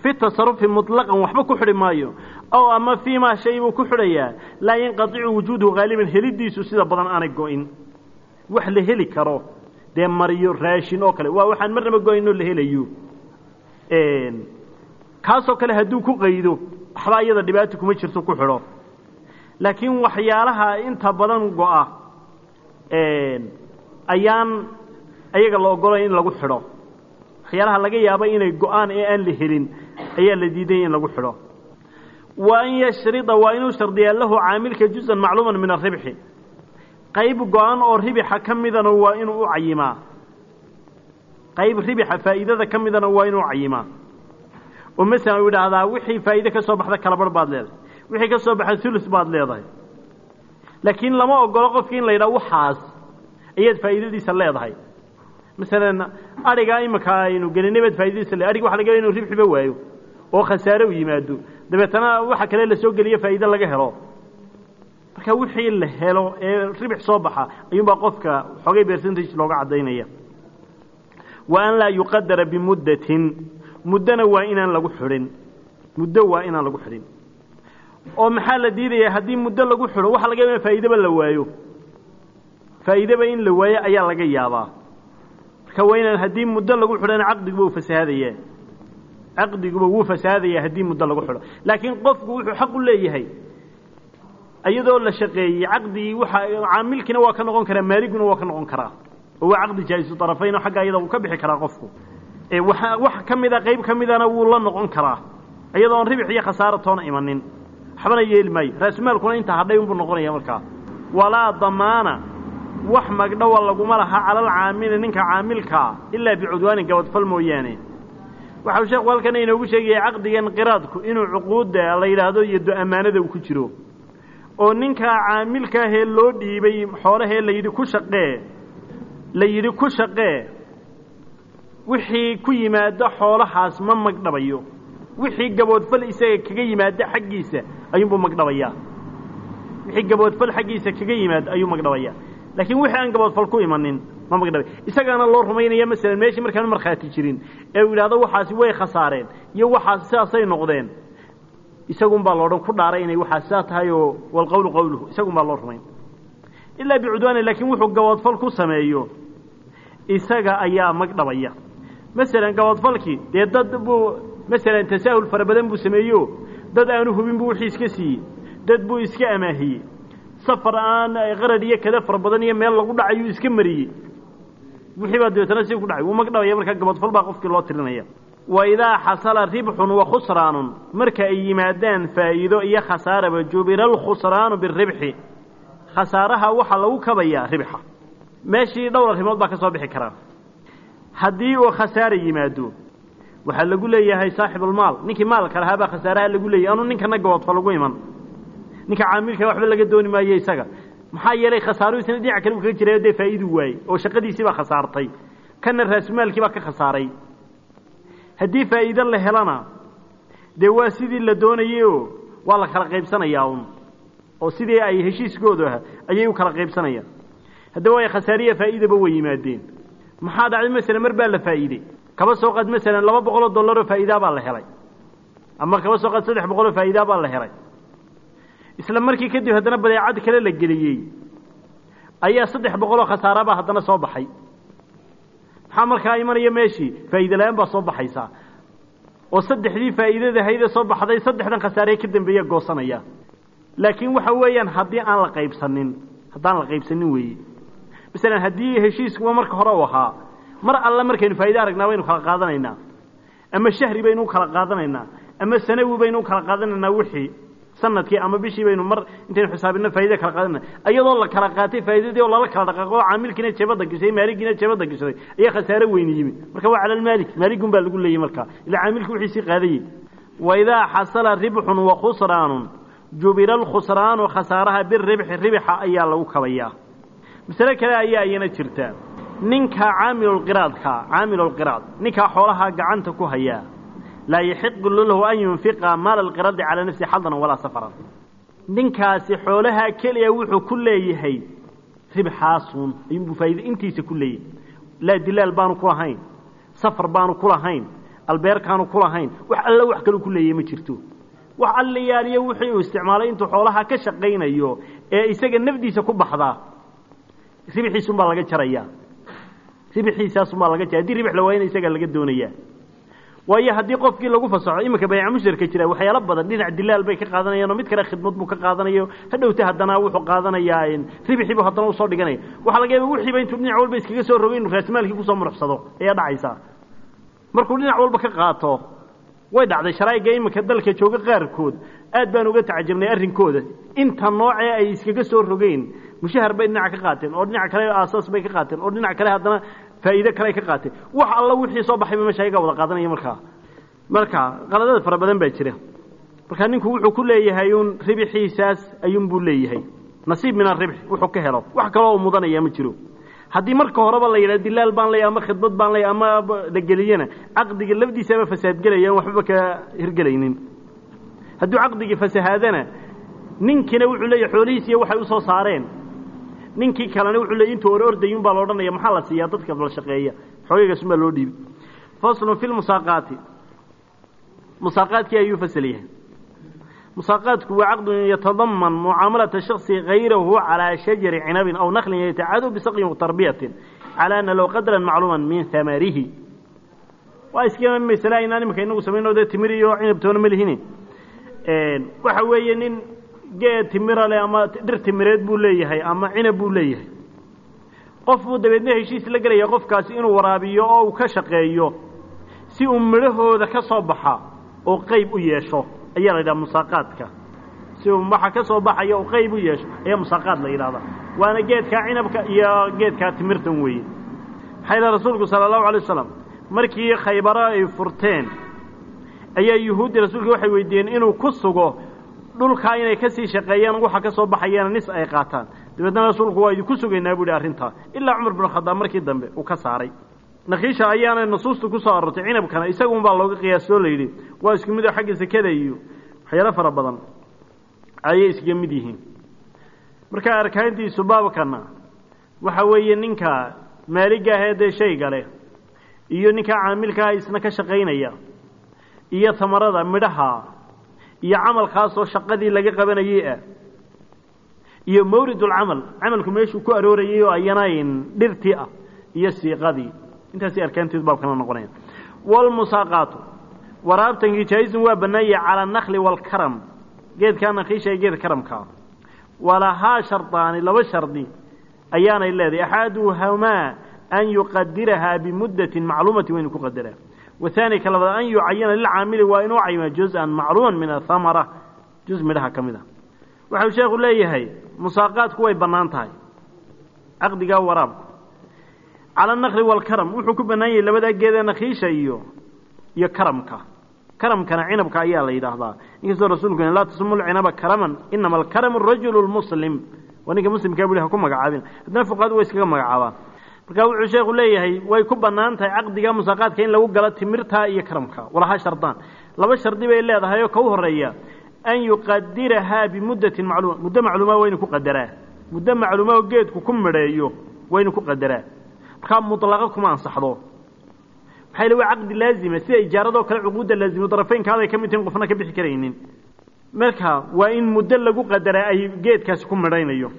fi tasarufi muطlaqan waxba ku xidhi maayo. Aw ama fii maa shay buu ku xidhayaa laa yanqadicu wujuuduhu haaliban helidiisu sida badan aanay go-in. Wax la heli karo dee mariyo raashin oo kale. Waa waxaan marnaba go'aynoo la helayo. Kaasoo kale hadduu ku qaydo waxba iyada dhibaato kuma jirto ku xidho. Laakiin waxyaalaha inta badan go-a ayaan ayaga la ogolay in lagu xidho. Waxyaalaha laga yaaba inay go'aan ee aan la helin ayaa la diiday in lagu xidho. Wa an yashrida waa inuu shardiyaa lahu caamilka juzan macluuman min aribxi qayb go-an oo ribixa ka midana waa inuu u cayimaa. qayb ribixa faa'iidada ka midana waa inuu cayimaa. oo masalan uu yidhaahdaa wixii faa'iide ka soo baxda kalabarh baad leedahay. wixii ka soo baxa ulus baad leedahay. laakiin lama ogolo qofki in la yidhaha waxaas ayaad faa'iidadiisa leedahay. masalan arigaa imika aynu gelinay baad faaidadiisa le arig waxa laga inu ribxiba waayo oo khasaare u yimaado. dabeetana waxa kale la geliyo faa'iide laga helo marka wixii la helo ee ribx soo baxa ayuunbaa qofka xoogay percentage looga caddaynaya. Wa an laa yuqadara bimuddatin. Muddona waa inaan lagu xidhin. Muddo waa inaan lagu xidhin. Oo maxaa la diidaya haddii muddo lagu xidho waxa laga yaaba faa'iideba la waayo. Faa'iideba in la waayo ayaa laga yaabaa. Marka waa inaan haddii muddo lagu xidhona caqdiguba uu fasahaadaya caqdiguba wuu fasahaadaya haddii muddo lagu xidho. Laakiin qofku wuxuu xaq u leeyahay iyadoo la shaqeeyey caqdigii waxa caamilkiina waa ka noqon karaa maaliguna waa ka noqon karaa. Oo waa caqdi jaa'isu طarafayn oo xagga iyada uu ka bixi karaa qofku. Wa wax ka mida qayb ka midana wuu la noqon karaa. Iyadoon ribix iyo khasaaro toona imanin. Waxbana yeeli maayo. Raasumaalkuna inta hadhay unbuu noqonaya markaa. Walaa damaana. Wax magdhowa laguma laha cala alcaamili ninka caamilkaa ilaa bicudwaanin gabadfal mooyaane. Waxau sheekhu halkan inoogu sheegaya caqdigan qiraadku inuu cuquudda la yidhaahdo iyo do-ammaanada uu ku jiro oo ninkaa caamilkaahee loo dhiibay xoolahee layidhi ku shaqee. La yidhi ku shaqee. Wixii ku yimaado xoolahaas ma magdhabayo wixii gaboodfal isaga kaga yimaado xaggiisa ayuunbuu magdhabayaa wixii gaboodfal xaggiisa kaga yimaado ayuu magdhabayaa laakiin wixii aan gaboodfal ku imanin ma magdhabay isagaana loo rumaynaya masalan meeshii markaan markhaati jirin ee uu waxaasi way khasaareen iyo waxaasi sidaasay noqdeen isagun baa loodhan ku dhaaray inay waxaas sidaa tahay oo walqowlu qowluhu isagun baa loo rumayn. Ilaa bicudwaani laakiin wuxuu gaboodfal ku sameeyo. Isaga ayaa magdhabaya masalan gaboodfalkii dee dad buu masalan tasaahul fara badan buu sameeyo. Dad aanu hubin buu wixii iska siiyey. Dad buu iska amaahiyey. Safar aan qarad iyo kada fara badan iyo meel lagu dhacayuu iska mariyey. Wixii baa dabeetana si ku dhacay. Wuu magdhabaya markaa gaboodfal baa qofkii loo tirinaya wa idaa xasala ribxun wa khusraanun. Marka ay yimaadaan faa'iido iyo khasaaraba jubira alkhusraanu biribxi khasaaraha waxaa lagu kabayaa ribxa. Meeshii dhowr arrimood baa ka soo bixi karaa haddii uu khasaara yimaado waxaa lagu leeyahay saaxibulmaal ninkii maalka lahaa baa khasaaraha lagu leeyahy anu ninkana gaboodfa lagu iman. Ninka caamilka waxba laga dooni maayo isaga. Maxaa yeelay khasaaruhiisna dhinac kale uu kaga jirayo dee faa'iiduu waayey oo shaqadiisii khasaartay. Kana raasumaalkii baa ka khasaaray haddii faa'iido la helana dee waa sidii la doonayeyoo waa la kala qaybsanayaa un oo sidii ay heshiiskoodu aha ayay u kala qaybsanayaan. Haddaba way khasaariya faa'iidaba way yimaadeen. Maxaa dhacday masalan mar baa la faa'iidey kaba soo qaad masalan laba boqol oo dollaroo faa'iidaa baa la helay. Ama kaba soo qaad saddex boqol oo faa'iidaa baa la helay. Isla markii kadib haddana badeecad kale la geliyey. Ayaa saddex boqoloo khasaarabaa haddana soo baxay maxaa markaa imanaya meeshii faa'iide la'aan baa soo baxaysaa. Oo saddexdii faa'iidada hayde soo baxday saddexdan khasaaree ka dambeeya goosanaya. Laakiin waxa weeyaan haddii aan la qaybsanin haddaan la qaybsanin weeye masalan haddii heshiiskuba marka hore u ahaa mar alle markaynu faa'ido aragnaa baynu kala qaadanaynaa. Ama shahri baynu u kala qaadanaynaa. Ama sanawi baynu u kala qaadanaynaa wixii sannadkii ama bishii baynu mar intaynu xisaabino faa'ida kala qaadanayna iyadoo la kala qaatay faa'iidadii oo lala kala dhaqaaqo caamilkiina jeebadda gashay maaligiina jeebadda gashay ayaa khasaare weyni yimi marka waa cala maaligun baa lagu leeyay markaa ilaa caamilku wixiisii qaadayey waidaa xasala ribxun wa khusraanun jubila alkhusraanu khasaaraha biribxi ribixa ayaa lagu kabayaa. Masale kale ayaa iyana jirta. Ninka caamilulqiraadka caamilulqiraad ninkaa xoolaha gacanta ku hayaa laa yaxiqu lahu an yunfiqa maala alqiraadi calaa nafsi xadan walaa safaran ninkaasi xoolahaa keliya wuxuu ku leeyahay ribxaasuun ayuunbuu faa'iida intiisa ku leeyahay laa dilaal baanu ku lahayn safar baanu ku lahayn albeerkaanu ku lahayn wax alla wax kaluu ku leeyahay ma jirto wax allayaaliyo wixii uu isticmaalay intuu xoolaha ka shaqaynayo ee isaga nafdiisa ku baxdaa ribxiisunbaa laga jarayaa ribxiisaasunbaa laga jaraya haddii ribx la waayana isagaa laga doonayaa waayo haddii qofkii lagu fasaxo iminka bayca mushtarka jira waxyaalo badan dhinac dilaal bay ka qaadanayaan oo mid kale khidmad buu ka qaadanayo. Hadhowta haddana wuxuu qaadanayaa ribxiibu haddana u soo dhiganaya waxaa laga yaaba wixiiba intuu dhinac walba iskaga soo rogay inuu raasmaalkii ku soo muruxsado ayaa dhacaysaa. Markuu dhinac walba ka qaato way dhacday sharaa'iga iminka dalka jooga qaarkood. Aad baan uga tacajabnay arrinkooda. Inta noocee ay iskaga soo rogeen mushahar bay dhinaca ka qaateen oo dhinac kale aasaas bay ka qaateen oo dhinac kale haddana faa'iide kale ka qaateen wax alla wixii soo baxayba meesha ayagaa wada qaadanaya markaa. Marka qaladada fara badan baa jira marka ninku wuxuu ku leeyahay uun ribixiisaas ayuunbuu leeyahay. Nasiib min aribx wuxuu ka helo. Wax kaloo mudanaya ma jiro. Haddii marka horeba la yidhaha dilaal baan leeyahy ama khidmad baan leeyahy ama la geliyana caqdiga lafdiisaaba fasaadgelayaan waxbaba ka hirgelaynin. Hadduu caqdigii fasahaadana ninkina wuxuu leeyahy xoolihiisiiyo waxay u soo saareen ninkii kalena wuxuu leeyay intuu or ordayun baa la odhanaya maxaa la siiyaa? Dadka la shaqeeya. Xoogaygasun baa loo dhiibi faslun fi lmusaaqaati musaaqaadkii ayuu fasal yahay. Musaaqaadku waa caqdun yatadaman mucaamalata shaksi hayrahu calaa shajari cinabin aw naklin yatacaadu bisaqyin watarbiyatin calaa ana low qadran macluuman min hamarihi waa iska masale aynaan iminka inagu samayno dee timir iyo cinabtoona ma lihini waxa weeye nin geed timira leh ama dhir timireed buu leeyahay ama cinab buu leeyahay. Qof buu dabeedna heshiis la gelaya qofkaasi inuu waraabiyo oo uu ka shaqeeyo si uu midhahooda ka soo baxa oo qeyb u yeesho ayaa la yidhaha musaaqaadka. Si uu waxa ka soo baxaya oo qeyb u yeesho ayaa musaaqaad la yidhahdaa. Waana geedkaa cinabka iyo geedkaa timirtan weeye. Maxaa yidhaha rasuulku sala allahu alay wasalam markii khaybaro ay furteen ayaa yuhuuddi rasuulka waxay weydiiyeen inuu ku sugo dhulkaa inay ka sii shaqeeyaan waxa ka soo baxayaana nis ay qaataan. Dabeedna rasuulku waa idinku sugaynaa bu ihi arrintaa ilaa cumar bin khadaab markii dambe uu ka saaray. Nakiisha ayaana nusuusta ku soo aroortay cinabkana isagun baa looga qiyaasoo la yidhi waa isku mid oo xagga sekada iyo waxyaalo fara badan ayay iskaga mid yihiin. Marka arkaantiisu baabkana waxa weeye ninka maaliga ahee dee shayga leh iyo ninka caamilkaah isna ka shaqaynaya iyo tamarada midhaha iyo camalkaasoo shaqadii laga qabanayey ah iyo mawridulcamal camalku meeshuu ku aroorayay oo ayana dhirtii ah iyo siiqadii. Intaasay arkaanteedu baabkana noqonaya. Walmusaaqaatu waraabtankii jaa-izun waa bannaanyay cala anakli waalkaram geedkaa nakiisha ee geed karamkaa walahaa shardaani laba shardi ayaanay leedahay. Axaduhumaa an yuqadirahaa bimuddatin macluumati waynu ku qadaraa wahaani ka labaad an yucayana lilcaamili waa inuu cayima juz-an macluuman min athamara juz midhaha ka mid a waxau sheekhu leeyahay musaaqaadku way bannaan tahay. Caqdigaa waraabku cala anakli waalkaram wuxuu ku bannaan yahay labadaa geedee nakiisha iyo iyo karamka. Karamkana cinabka ayaa la yidhaahdaa. Inkastoo rasuulku laa tasmu lcinaba karaman inama alkaramu rajulu lmuslim waa ninka muslimkaa bu ha ku magacaabin. Haddana fuqahadu way iskaga magacaabaan marka wuxuu sheekhu leeyahay way ku bannaan tahay caqdiga musaaqaadka in lagu galo timirta iyo karamka walahaa shardaan. Laba shardi bay leedahay oo ka u horreeya an yuqadirahaa bimuddatin macluuma muddo macluuma waynu ku qadaraa. Muddo macluuma oo geedku ku midheeyo waynu ku qadaraa. Markaa mulaqa kuma ansaxdo. Maxaa yl waa caqdi laazima sida ijaaradoo kale cuquudda laazimo darafeynkaabay ka mid tahin qofna ka bixi karaynin. Marka waa in muddo lagu qadaraa ay geedkaasi ku midhaynayo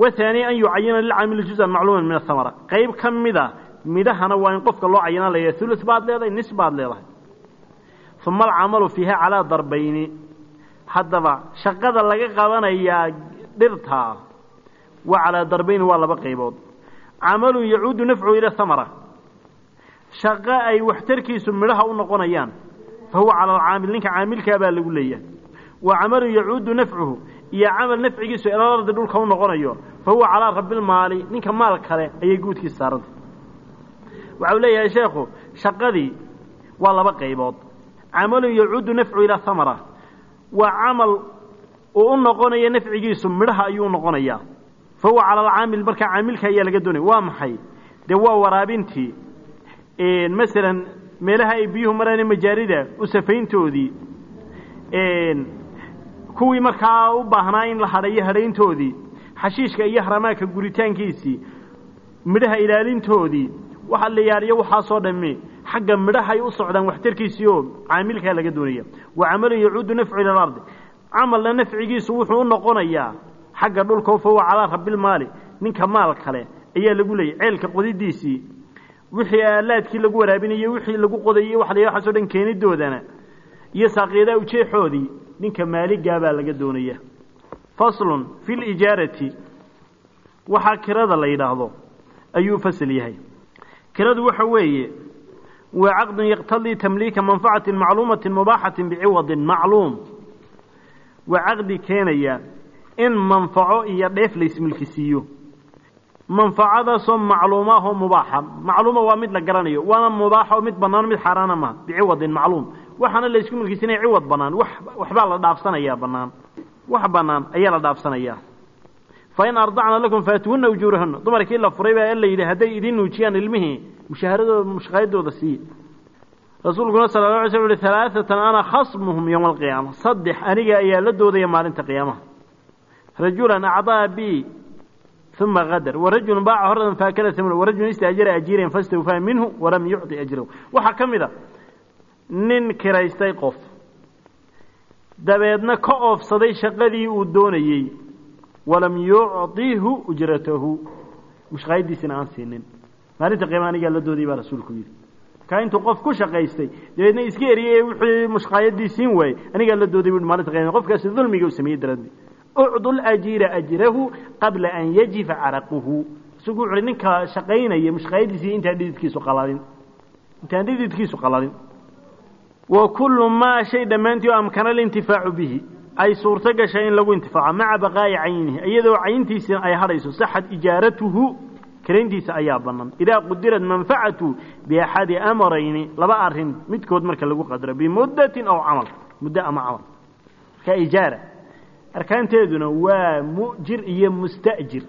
wahaani an yucayina lilcaamili juzan macluuman min athamara qayb ka mida midhahana waa in qofka loo cayinaan laya ulu baad leedahay nis baad leedahay. Uma alcamalu fiiha calaa darbayni haddaba shaqada laga qabanayaa dhirta wa calaa darbayn waa laba qaybood. Camalun yacuudu nafcuhu ila hamara shaqo ay waxtarkiisu midhaha u noqonayaan fa huwa cala alcaamil ninka caamilkaa baa lagu leeyahay. Wa camalun yacuudu iyo camal nafcigiisu ilalardi dhulka u noqonayo fa huwa calaa rabilmaali ninka maal kale ayay guudkiisa saaranta waxau leeyahay sheekhu shaqadii waa laba qaybood. Camalun yacuudu nafcuhu ilaa hamara waa camal uu u noqonayo nafcigiisu midhaha ayuu noqonayaa. Fa huwa cala alcaamil markaa caamilka ayaa laga doonaya waa maxay? Dee waa waraabintii masalan meelaha ay biyuhu maraan majaarida u safayntoodii kuwii markaa u baahnaa in la hadhayo hadhayntoodii xashiishka iyo haramaadka guritaankiisii midhaha ilaalintoodii waxa la yaariyo waxaasoo dhamme xagga midhahay u socdaan waxtarkiisii oo caamilkaa laga doonaya. Wa camalun yacuudu nafcu ila alardi camalna nafcigiisu wuxuu u noqonayaa xagga dhulka fa huwa calaa rabilmaali ninka maal kale ayaa lagu leeyay ceelka qodidiisii. Wixii aalaadkii lagu waraabinayey wixii lagu qodayey waxa la waxaasoo dhan keenidoodana iyo saaqyadaa ujeexoodii ninka maaligaa baa laga doonaya. Faslun fi lijaarati waxaa kirada la yidhaahdo ayuu fasl yahay. Kiradu waxa weeye waa caqdun yaqtadii tamliika manfacatin macluumatin mubaaxatin biciwadin macluum. Waa caqdi keenaya in manfaco iyo dheef laysmilkisiiyo manfacadaasoo macluuma ahoo mubaaxa macluuma waa mid la garanayo waana mubaaxa oo mid bannaan mid xaaraana maha biciwadin macluum waxaana laysku milkisinaya ciwad bannaan wax waxbaa la dhaafsanayaa bannaan wax bannaan ayaa la dhaafsanayaa fa in ardacna lakum faatuhunna ujuurahunna dumarkii la furay baa la yidhi hadday idin nuujiyaan ilmihii mushaaharadooda mushqaayadooda siiye rasuulkuna sala la alay sl uhi halaaatan ana khasmuhum yowma alqiyaama saddex aniga ayaa la doodaya maalinta qiyaamaha. Rajulan acdaa bi uma kadar warajulun baaca horadan faakala samn warajulun istaajara ajiiran fastawfaa minhu walam yucطi ajrahu. Waxaa ka mid a nin kiraystay qof. Dabeedna ka oofsaday shaqadii uu doonayey. Walam yucطihu ujratahu. Mushqaayadiisina aan siinin. Maalinta anigaa la doodayay baa rasuulku yidhi. Markaa intuu qof ku shaqaystay dabeedna iska eriyey wixii mushqaayadii siin waayey anigaa la dooday bu maalinta qiyama qofkaasi dulmiga u sameeyey daraaddeed ucdu lajiira ajrahu qabla an yajifa caraquhu. Isagu wuxu uhi ninka shaqaynaya mushqaayadiisii intaan dhididkiisu qalalin intaan dhididkiisu qalalin wa kullu maa shay dhammaantii oo amkana alintifaacu bihi. Ay suurto gashay in lagu intifaaco. Maca baqaa'i caynihi. Iyadoo cayntiisina ay hadhayso saxad ijaaratuhu karayntiisa ayaa bannaan idaa qudirad manfacatu biaxadi amarayni laba arrin midkood marka lagu qadaro bimuddatin aw camal. Muddo ama camal. Marka ijaara. Arkaanteeduna waa mu'jir iyo musta'jir.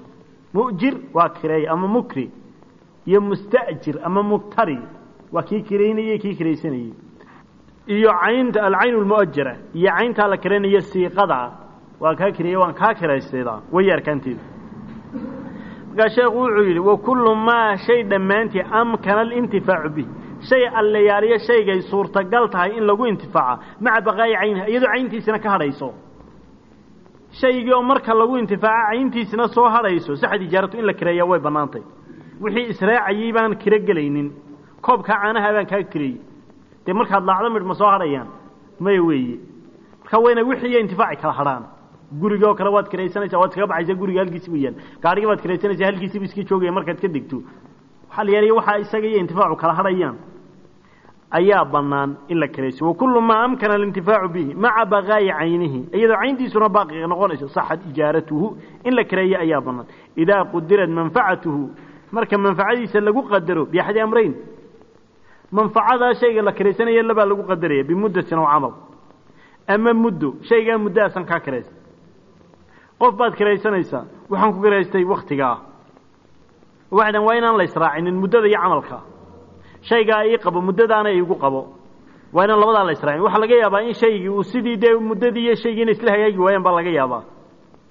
Mu'jir waa kireey ama mukri. Iyo musta'jir ama muktari. Waa iyo caynta alcayn lmu'ajara iyo cayntaa la kiraynayo siiqada waa kaa kireeye waan kaa kiraystayda way arkaanteedu markaa sheekhu wuxuu yidhi wa kullu maa shay dhammaantii amkana alintifaacu bih shay allayaaliyo shaygay suurtagal tahay in lagu intifaaca maca baqaa'i cayniha iyadoo cayntiisina ka hadhayso. Shaygii oo marka lagu intifaaca cayntiisina soo hadhayso saxad ijaaratu in la kireeya way bannaantay. Wixii israacayey baan kiro gelaynin koobkaa caanaha baan kaa kireeyey dee markaad laacdo midh ma soo hadhayaan maya weeye. Marka wayna wixii iyo intifaaci kala hadhaan guriga oo waad kiraysanaysaa waad iskaga baxaysaa guriga halkiisi bu yaal gaarigii baad kiraysanaysaa halkiisibu iska markaad ka degto waxaa la yaaliya waxaa isaga iyo intifaacu kala hadhayaan ayaa bannaan in la kirayso wakullu maa amkana alintifaacu bihi maca baqaa'i caynihi. Iyadoo cayntiisuna baaqi noqonayso saxad ijaaratuhu. In la kireeyo ayaa bannaan. Idaa qudirad manfacatuhu. Marka manfacadiisa lagu qadaro biaxadi amrayn manfacadaa shayga la kiraysanaya labaa lagu qadaraya bimuddatin aw camal. Ama muddo shaygaa muddahaasan kaa kiraysta qof baad kiraysanaysaa waxaan ku kiraystay waktigaa waxdan waa inaan la israacinin muddada iyo camalka. Shaygaa ii qabo muddadaana iigu qabo. Waa inaan labadaa la israacin. Waxaa laga yaabaa in shaygii uu sidii dee muddadii iyo shaygiina isla hagaagi waayaan baa laga yaabaa.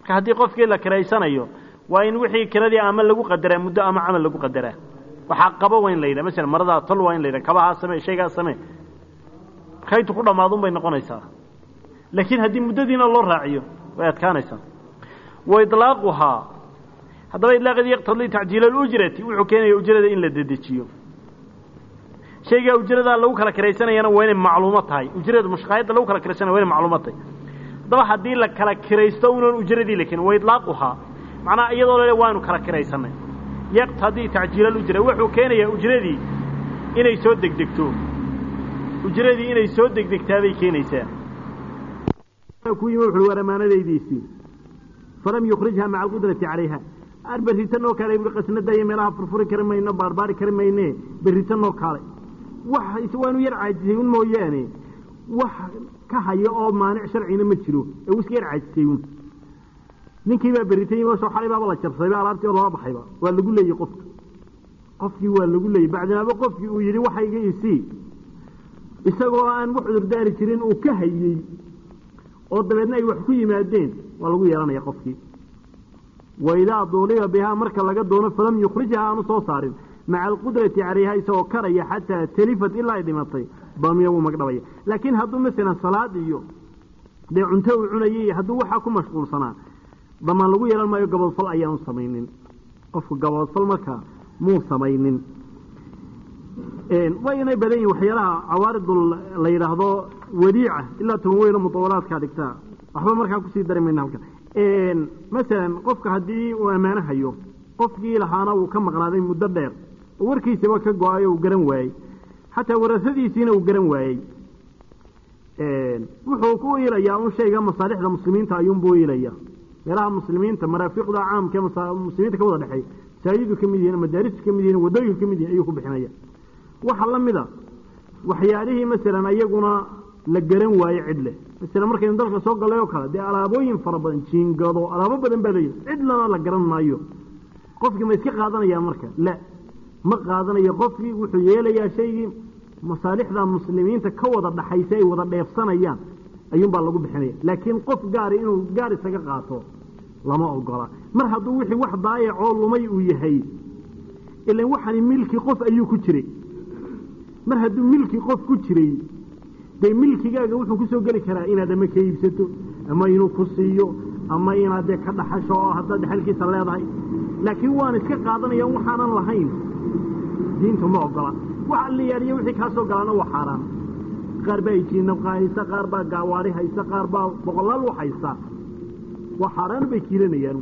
Marka haddii qofkii la kiraysanayo waa in wixii kiradii ama lagu qadaraa muddo ama camal lagu qadaraa waxaa qabo waa in la yidhaha masalan maradaa tol waa in la yidhaha kabahaa samee shaygaa samee. Kaytu ku dhammaadun bay noqonaysaa. Laakiin haddii muddadiina loo raaciyo way adkaanaysaa. Wa ilaaquhaa haddaba ilaaqeedi yaqtadii tacjiila alujrati wuxuu keenaya ujrada in la dedejiyo. Shaygaa ujradaa lagu kala kiraysanayana waa inay macluumo tahay. Ujrada mushqaayadda lagu kala kiraysanaya waa inay macluumo tahay. Haddaba haddii la kala kiraysto unan ujradii la keenin wa ilaaquhaa macnaha iyadoo lale waanu kala kiraysanay yaqtadii tacjiilal ujra wuxuu keenayaa ujradii inay soo degdegto. Ujradii inay soo degdegtaabay keenaysaa ku yimi wuxuui war amaanadaydiisii falam yukhrijha maca alqudrati calayha. Ar berritanoo kale bui qasnada iyo meelaha furfuri kari mayno baarbaari kari mayne berritanoo kale wax waanu yar caajisay un mooyaane. Wax ka haya oo maanic sharcina ma jiro. Ee uu iska yar caajisay un ninkii baa berritay soo xalay baaba la jabsayba alaabtii oo baxayba waa lagu leeyey qofka. Qofkii waa lagu leeyey bacdinaaba qofkii uu yidhi waxayga isii isagoo aan wax cudurdaari jirin uu ka hayey oo dabeedna ay wax ku yimaadeen waa lagu yeelanaya qofkii. Waidaa duuliba bihaa marka laga doono falam yukhrijha aanu soo saarin. Maca alqudrati calayha isagoo karaya xataa talifat ilaa ay dhimatay. Damiya wuu magdhabaya. Laakiin hadduu masalan salaad iyo dee cunto uu cunayay hadduu waxaa ku mashquulsanaa damaan lagu yeelan maayo gaboodfal ayaanu samaynin. Qofku gaboodfal markaa muu samaynin. Waynay badan yihiin waxyaalaha cawaarid la yidhaahdo wadiica ilaa toban weyno mutawalaadkaa dhigtaa waxba markaa ku sii dari mayna halkan. Masalan qofka haddii uu ammaano hayo qofkii lahaana uu ka maqnaaday muddo dheer oo warkiisaba ka go'ayo uu garan waayey. Xataa warasadiisiina uu garan waayey. Wuxuu ku ilayaa un shayga masaalixda muslimiinta ayuunbuu ilaya meelaha muslimiinta maraafiqda caamka muslimiinta ka wada dhexeey masaajidu ka mid yihiin madaaristu ka mid yihiin wadooyinku ka mid yihiin ayuu ku bixinaya. Waxaa la mida waxyaalihii masalan ayaguna la garan waaye cid leh. Masalan markaynu dalka soo gallay oo kale dee alaabooyin fara badan jiingado alaabo badan baa leeyahy cidlana la garan maayo. Qofkii ma iska qaadanaya marka? La. Ma qaadanayo. Qofkii wuxuu yeelayaa shaygii masaalixda muslimiinta ka wada dhaxaysa ay wada dheefsanayaan ayuunbaa lagu bixinaya. Laakiin qof gaari inuu gaar isaga qaato lama ogola. Mar hadduu wixii wax daayacoo lumay uu yahay ilan waxani milki qof ayuu ku jiray. Mar hadduu milki qof ku jiray dee milkigaaga wuxuu ku soo geli karaa inaad ama ka iibsato ama inuu ku siiyo ama inaad dee ka dhaxasho oo haddaad dhexalkiisa leedahay. Laakiin waan iska qaadanaya waxaanan lahayn. Diintu ma ogola. Wax alliyaaliyo wixii kaa soo galaana waa xaaraan. Qaar baa ijiinabqa haysta qaar baa gaawaari haysta qaar baa boqolaal wax haysta waa xaaraan bay kiilanayaan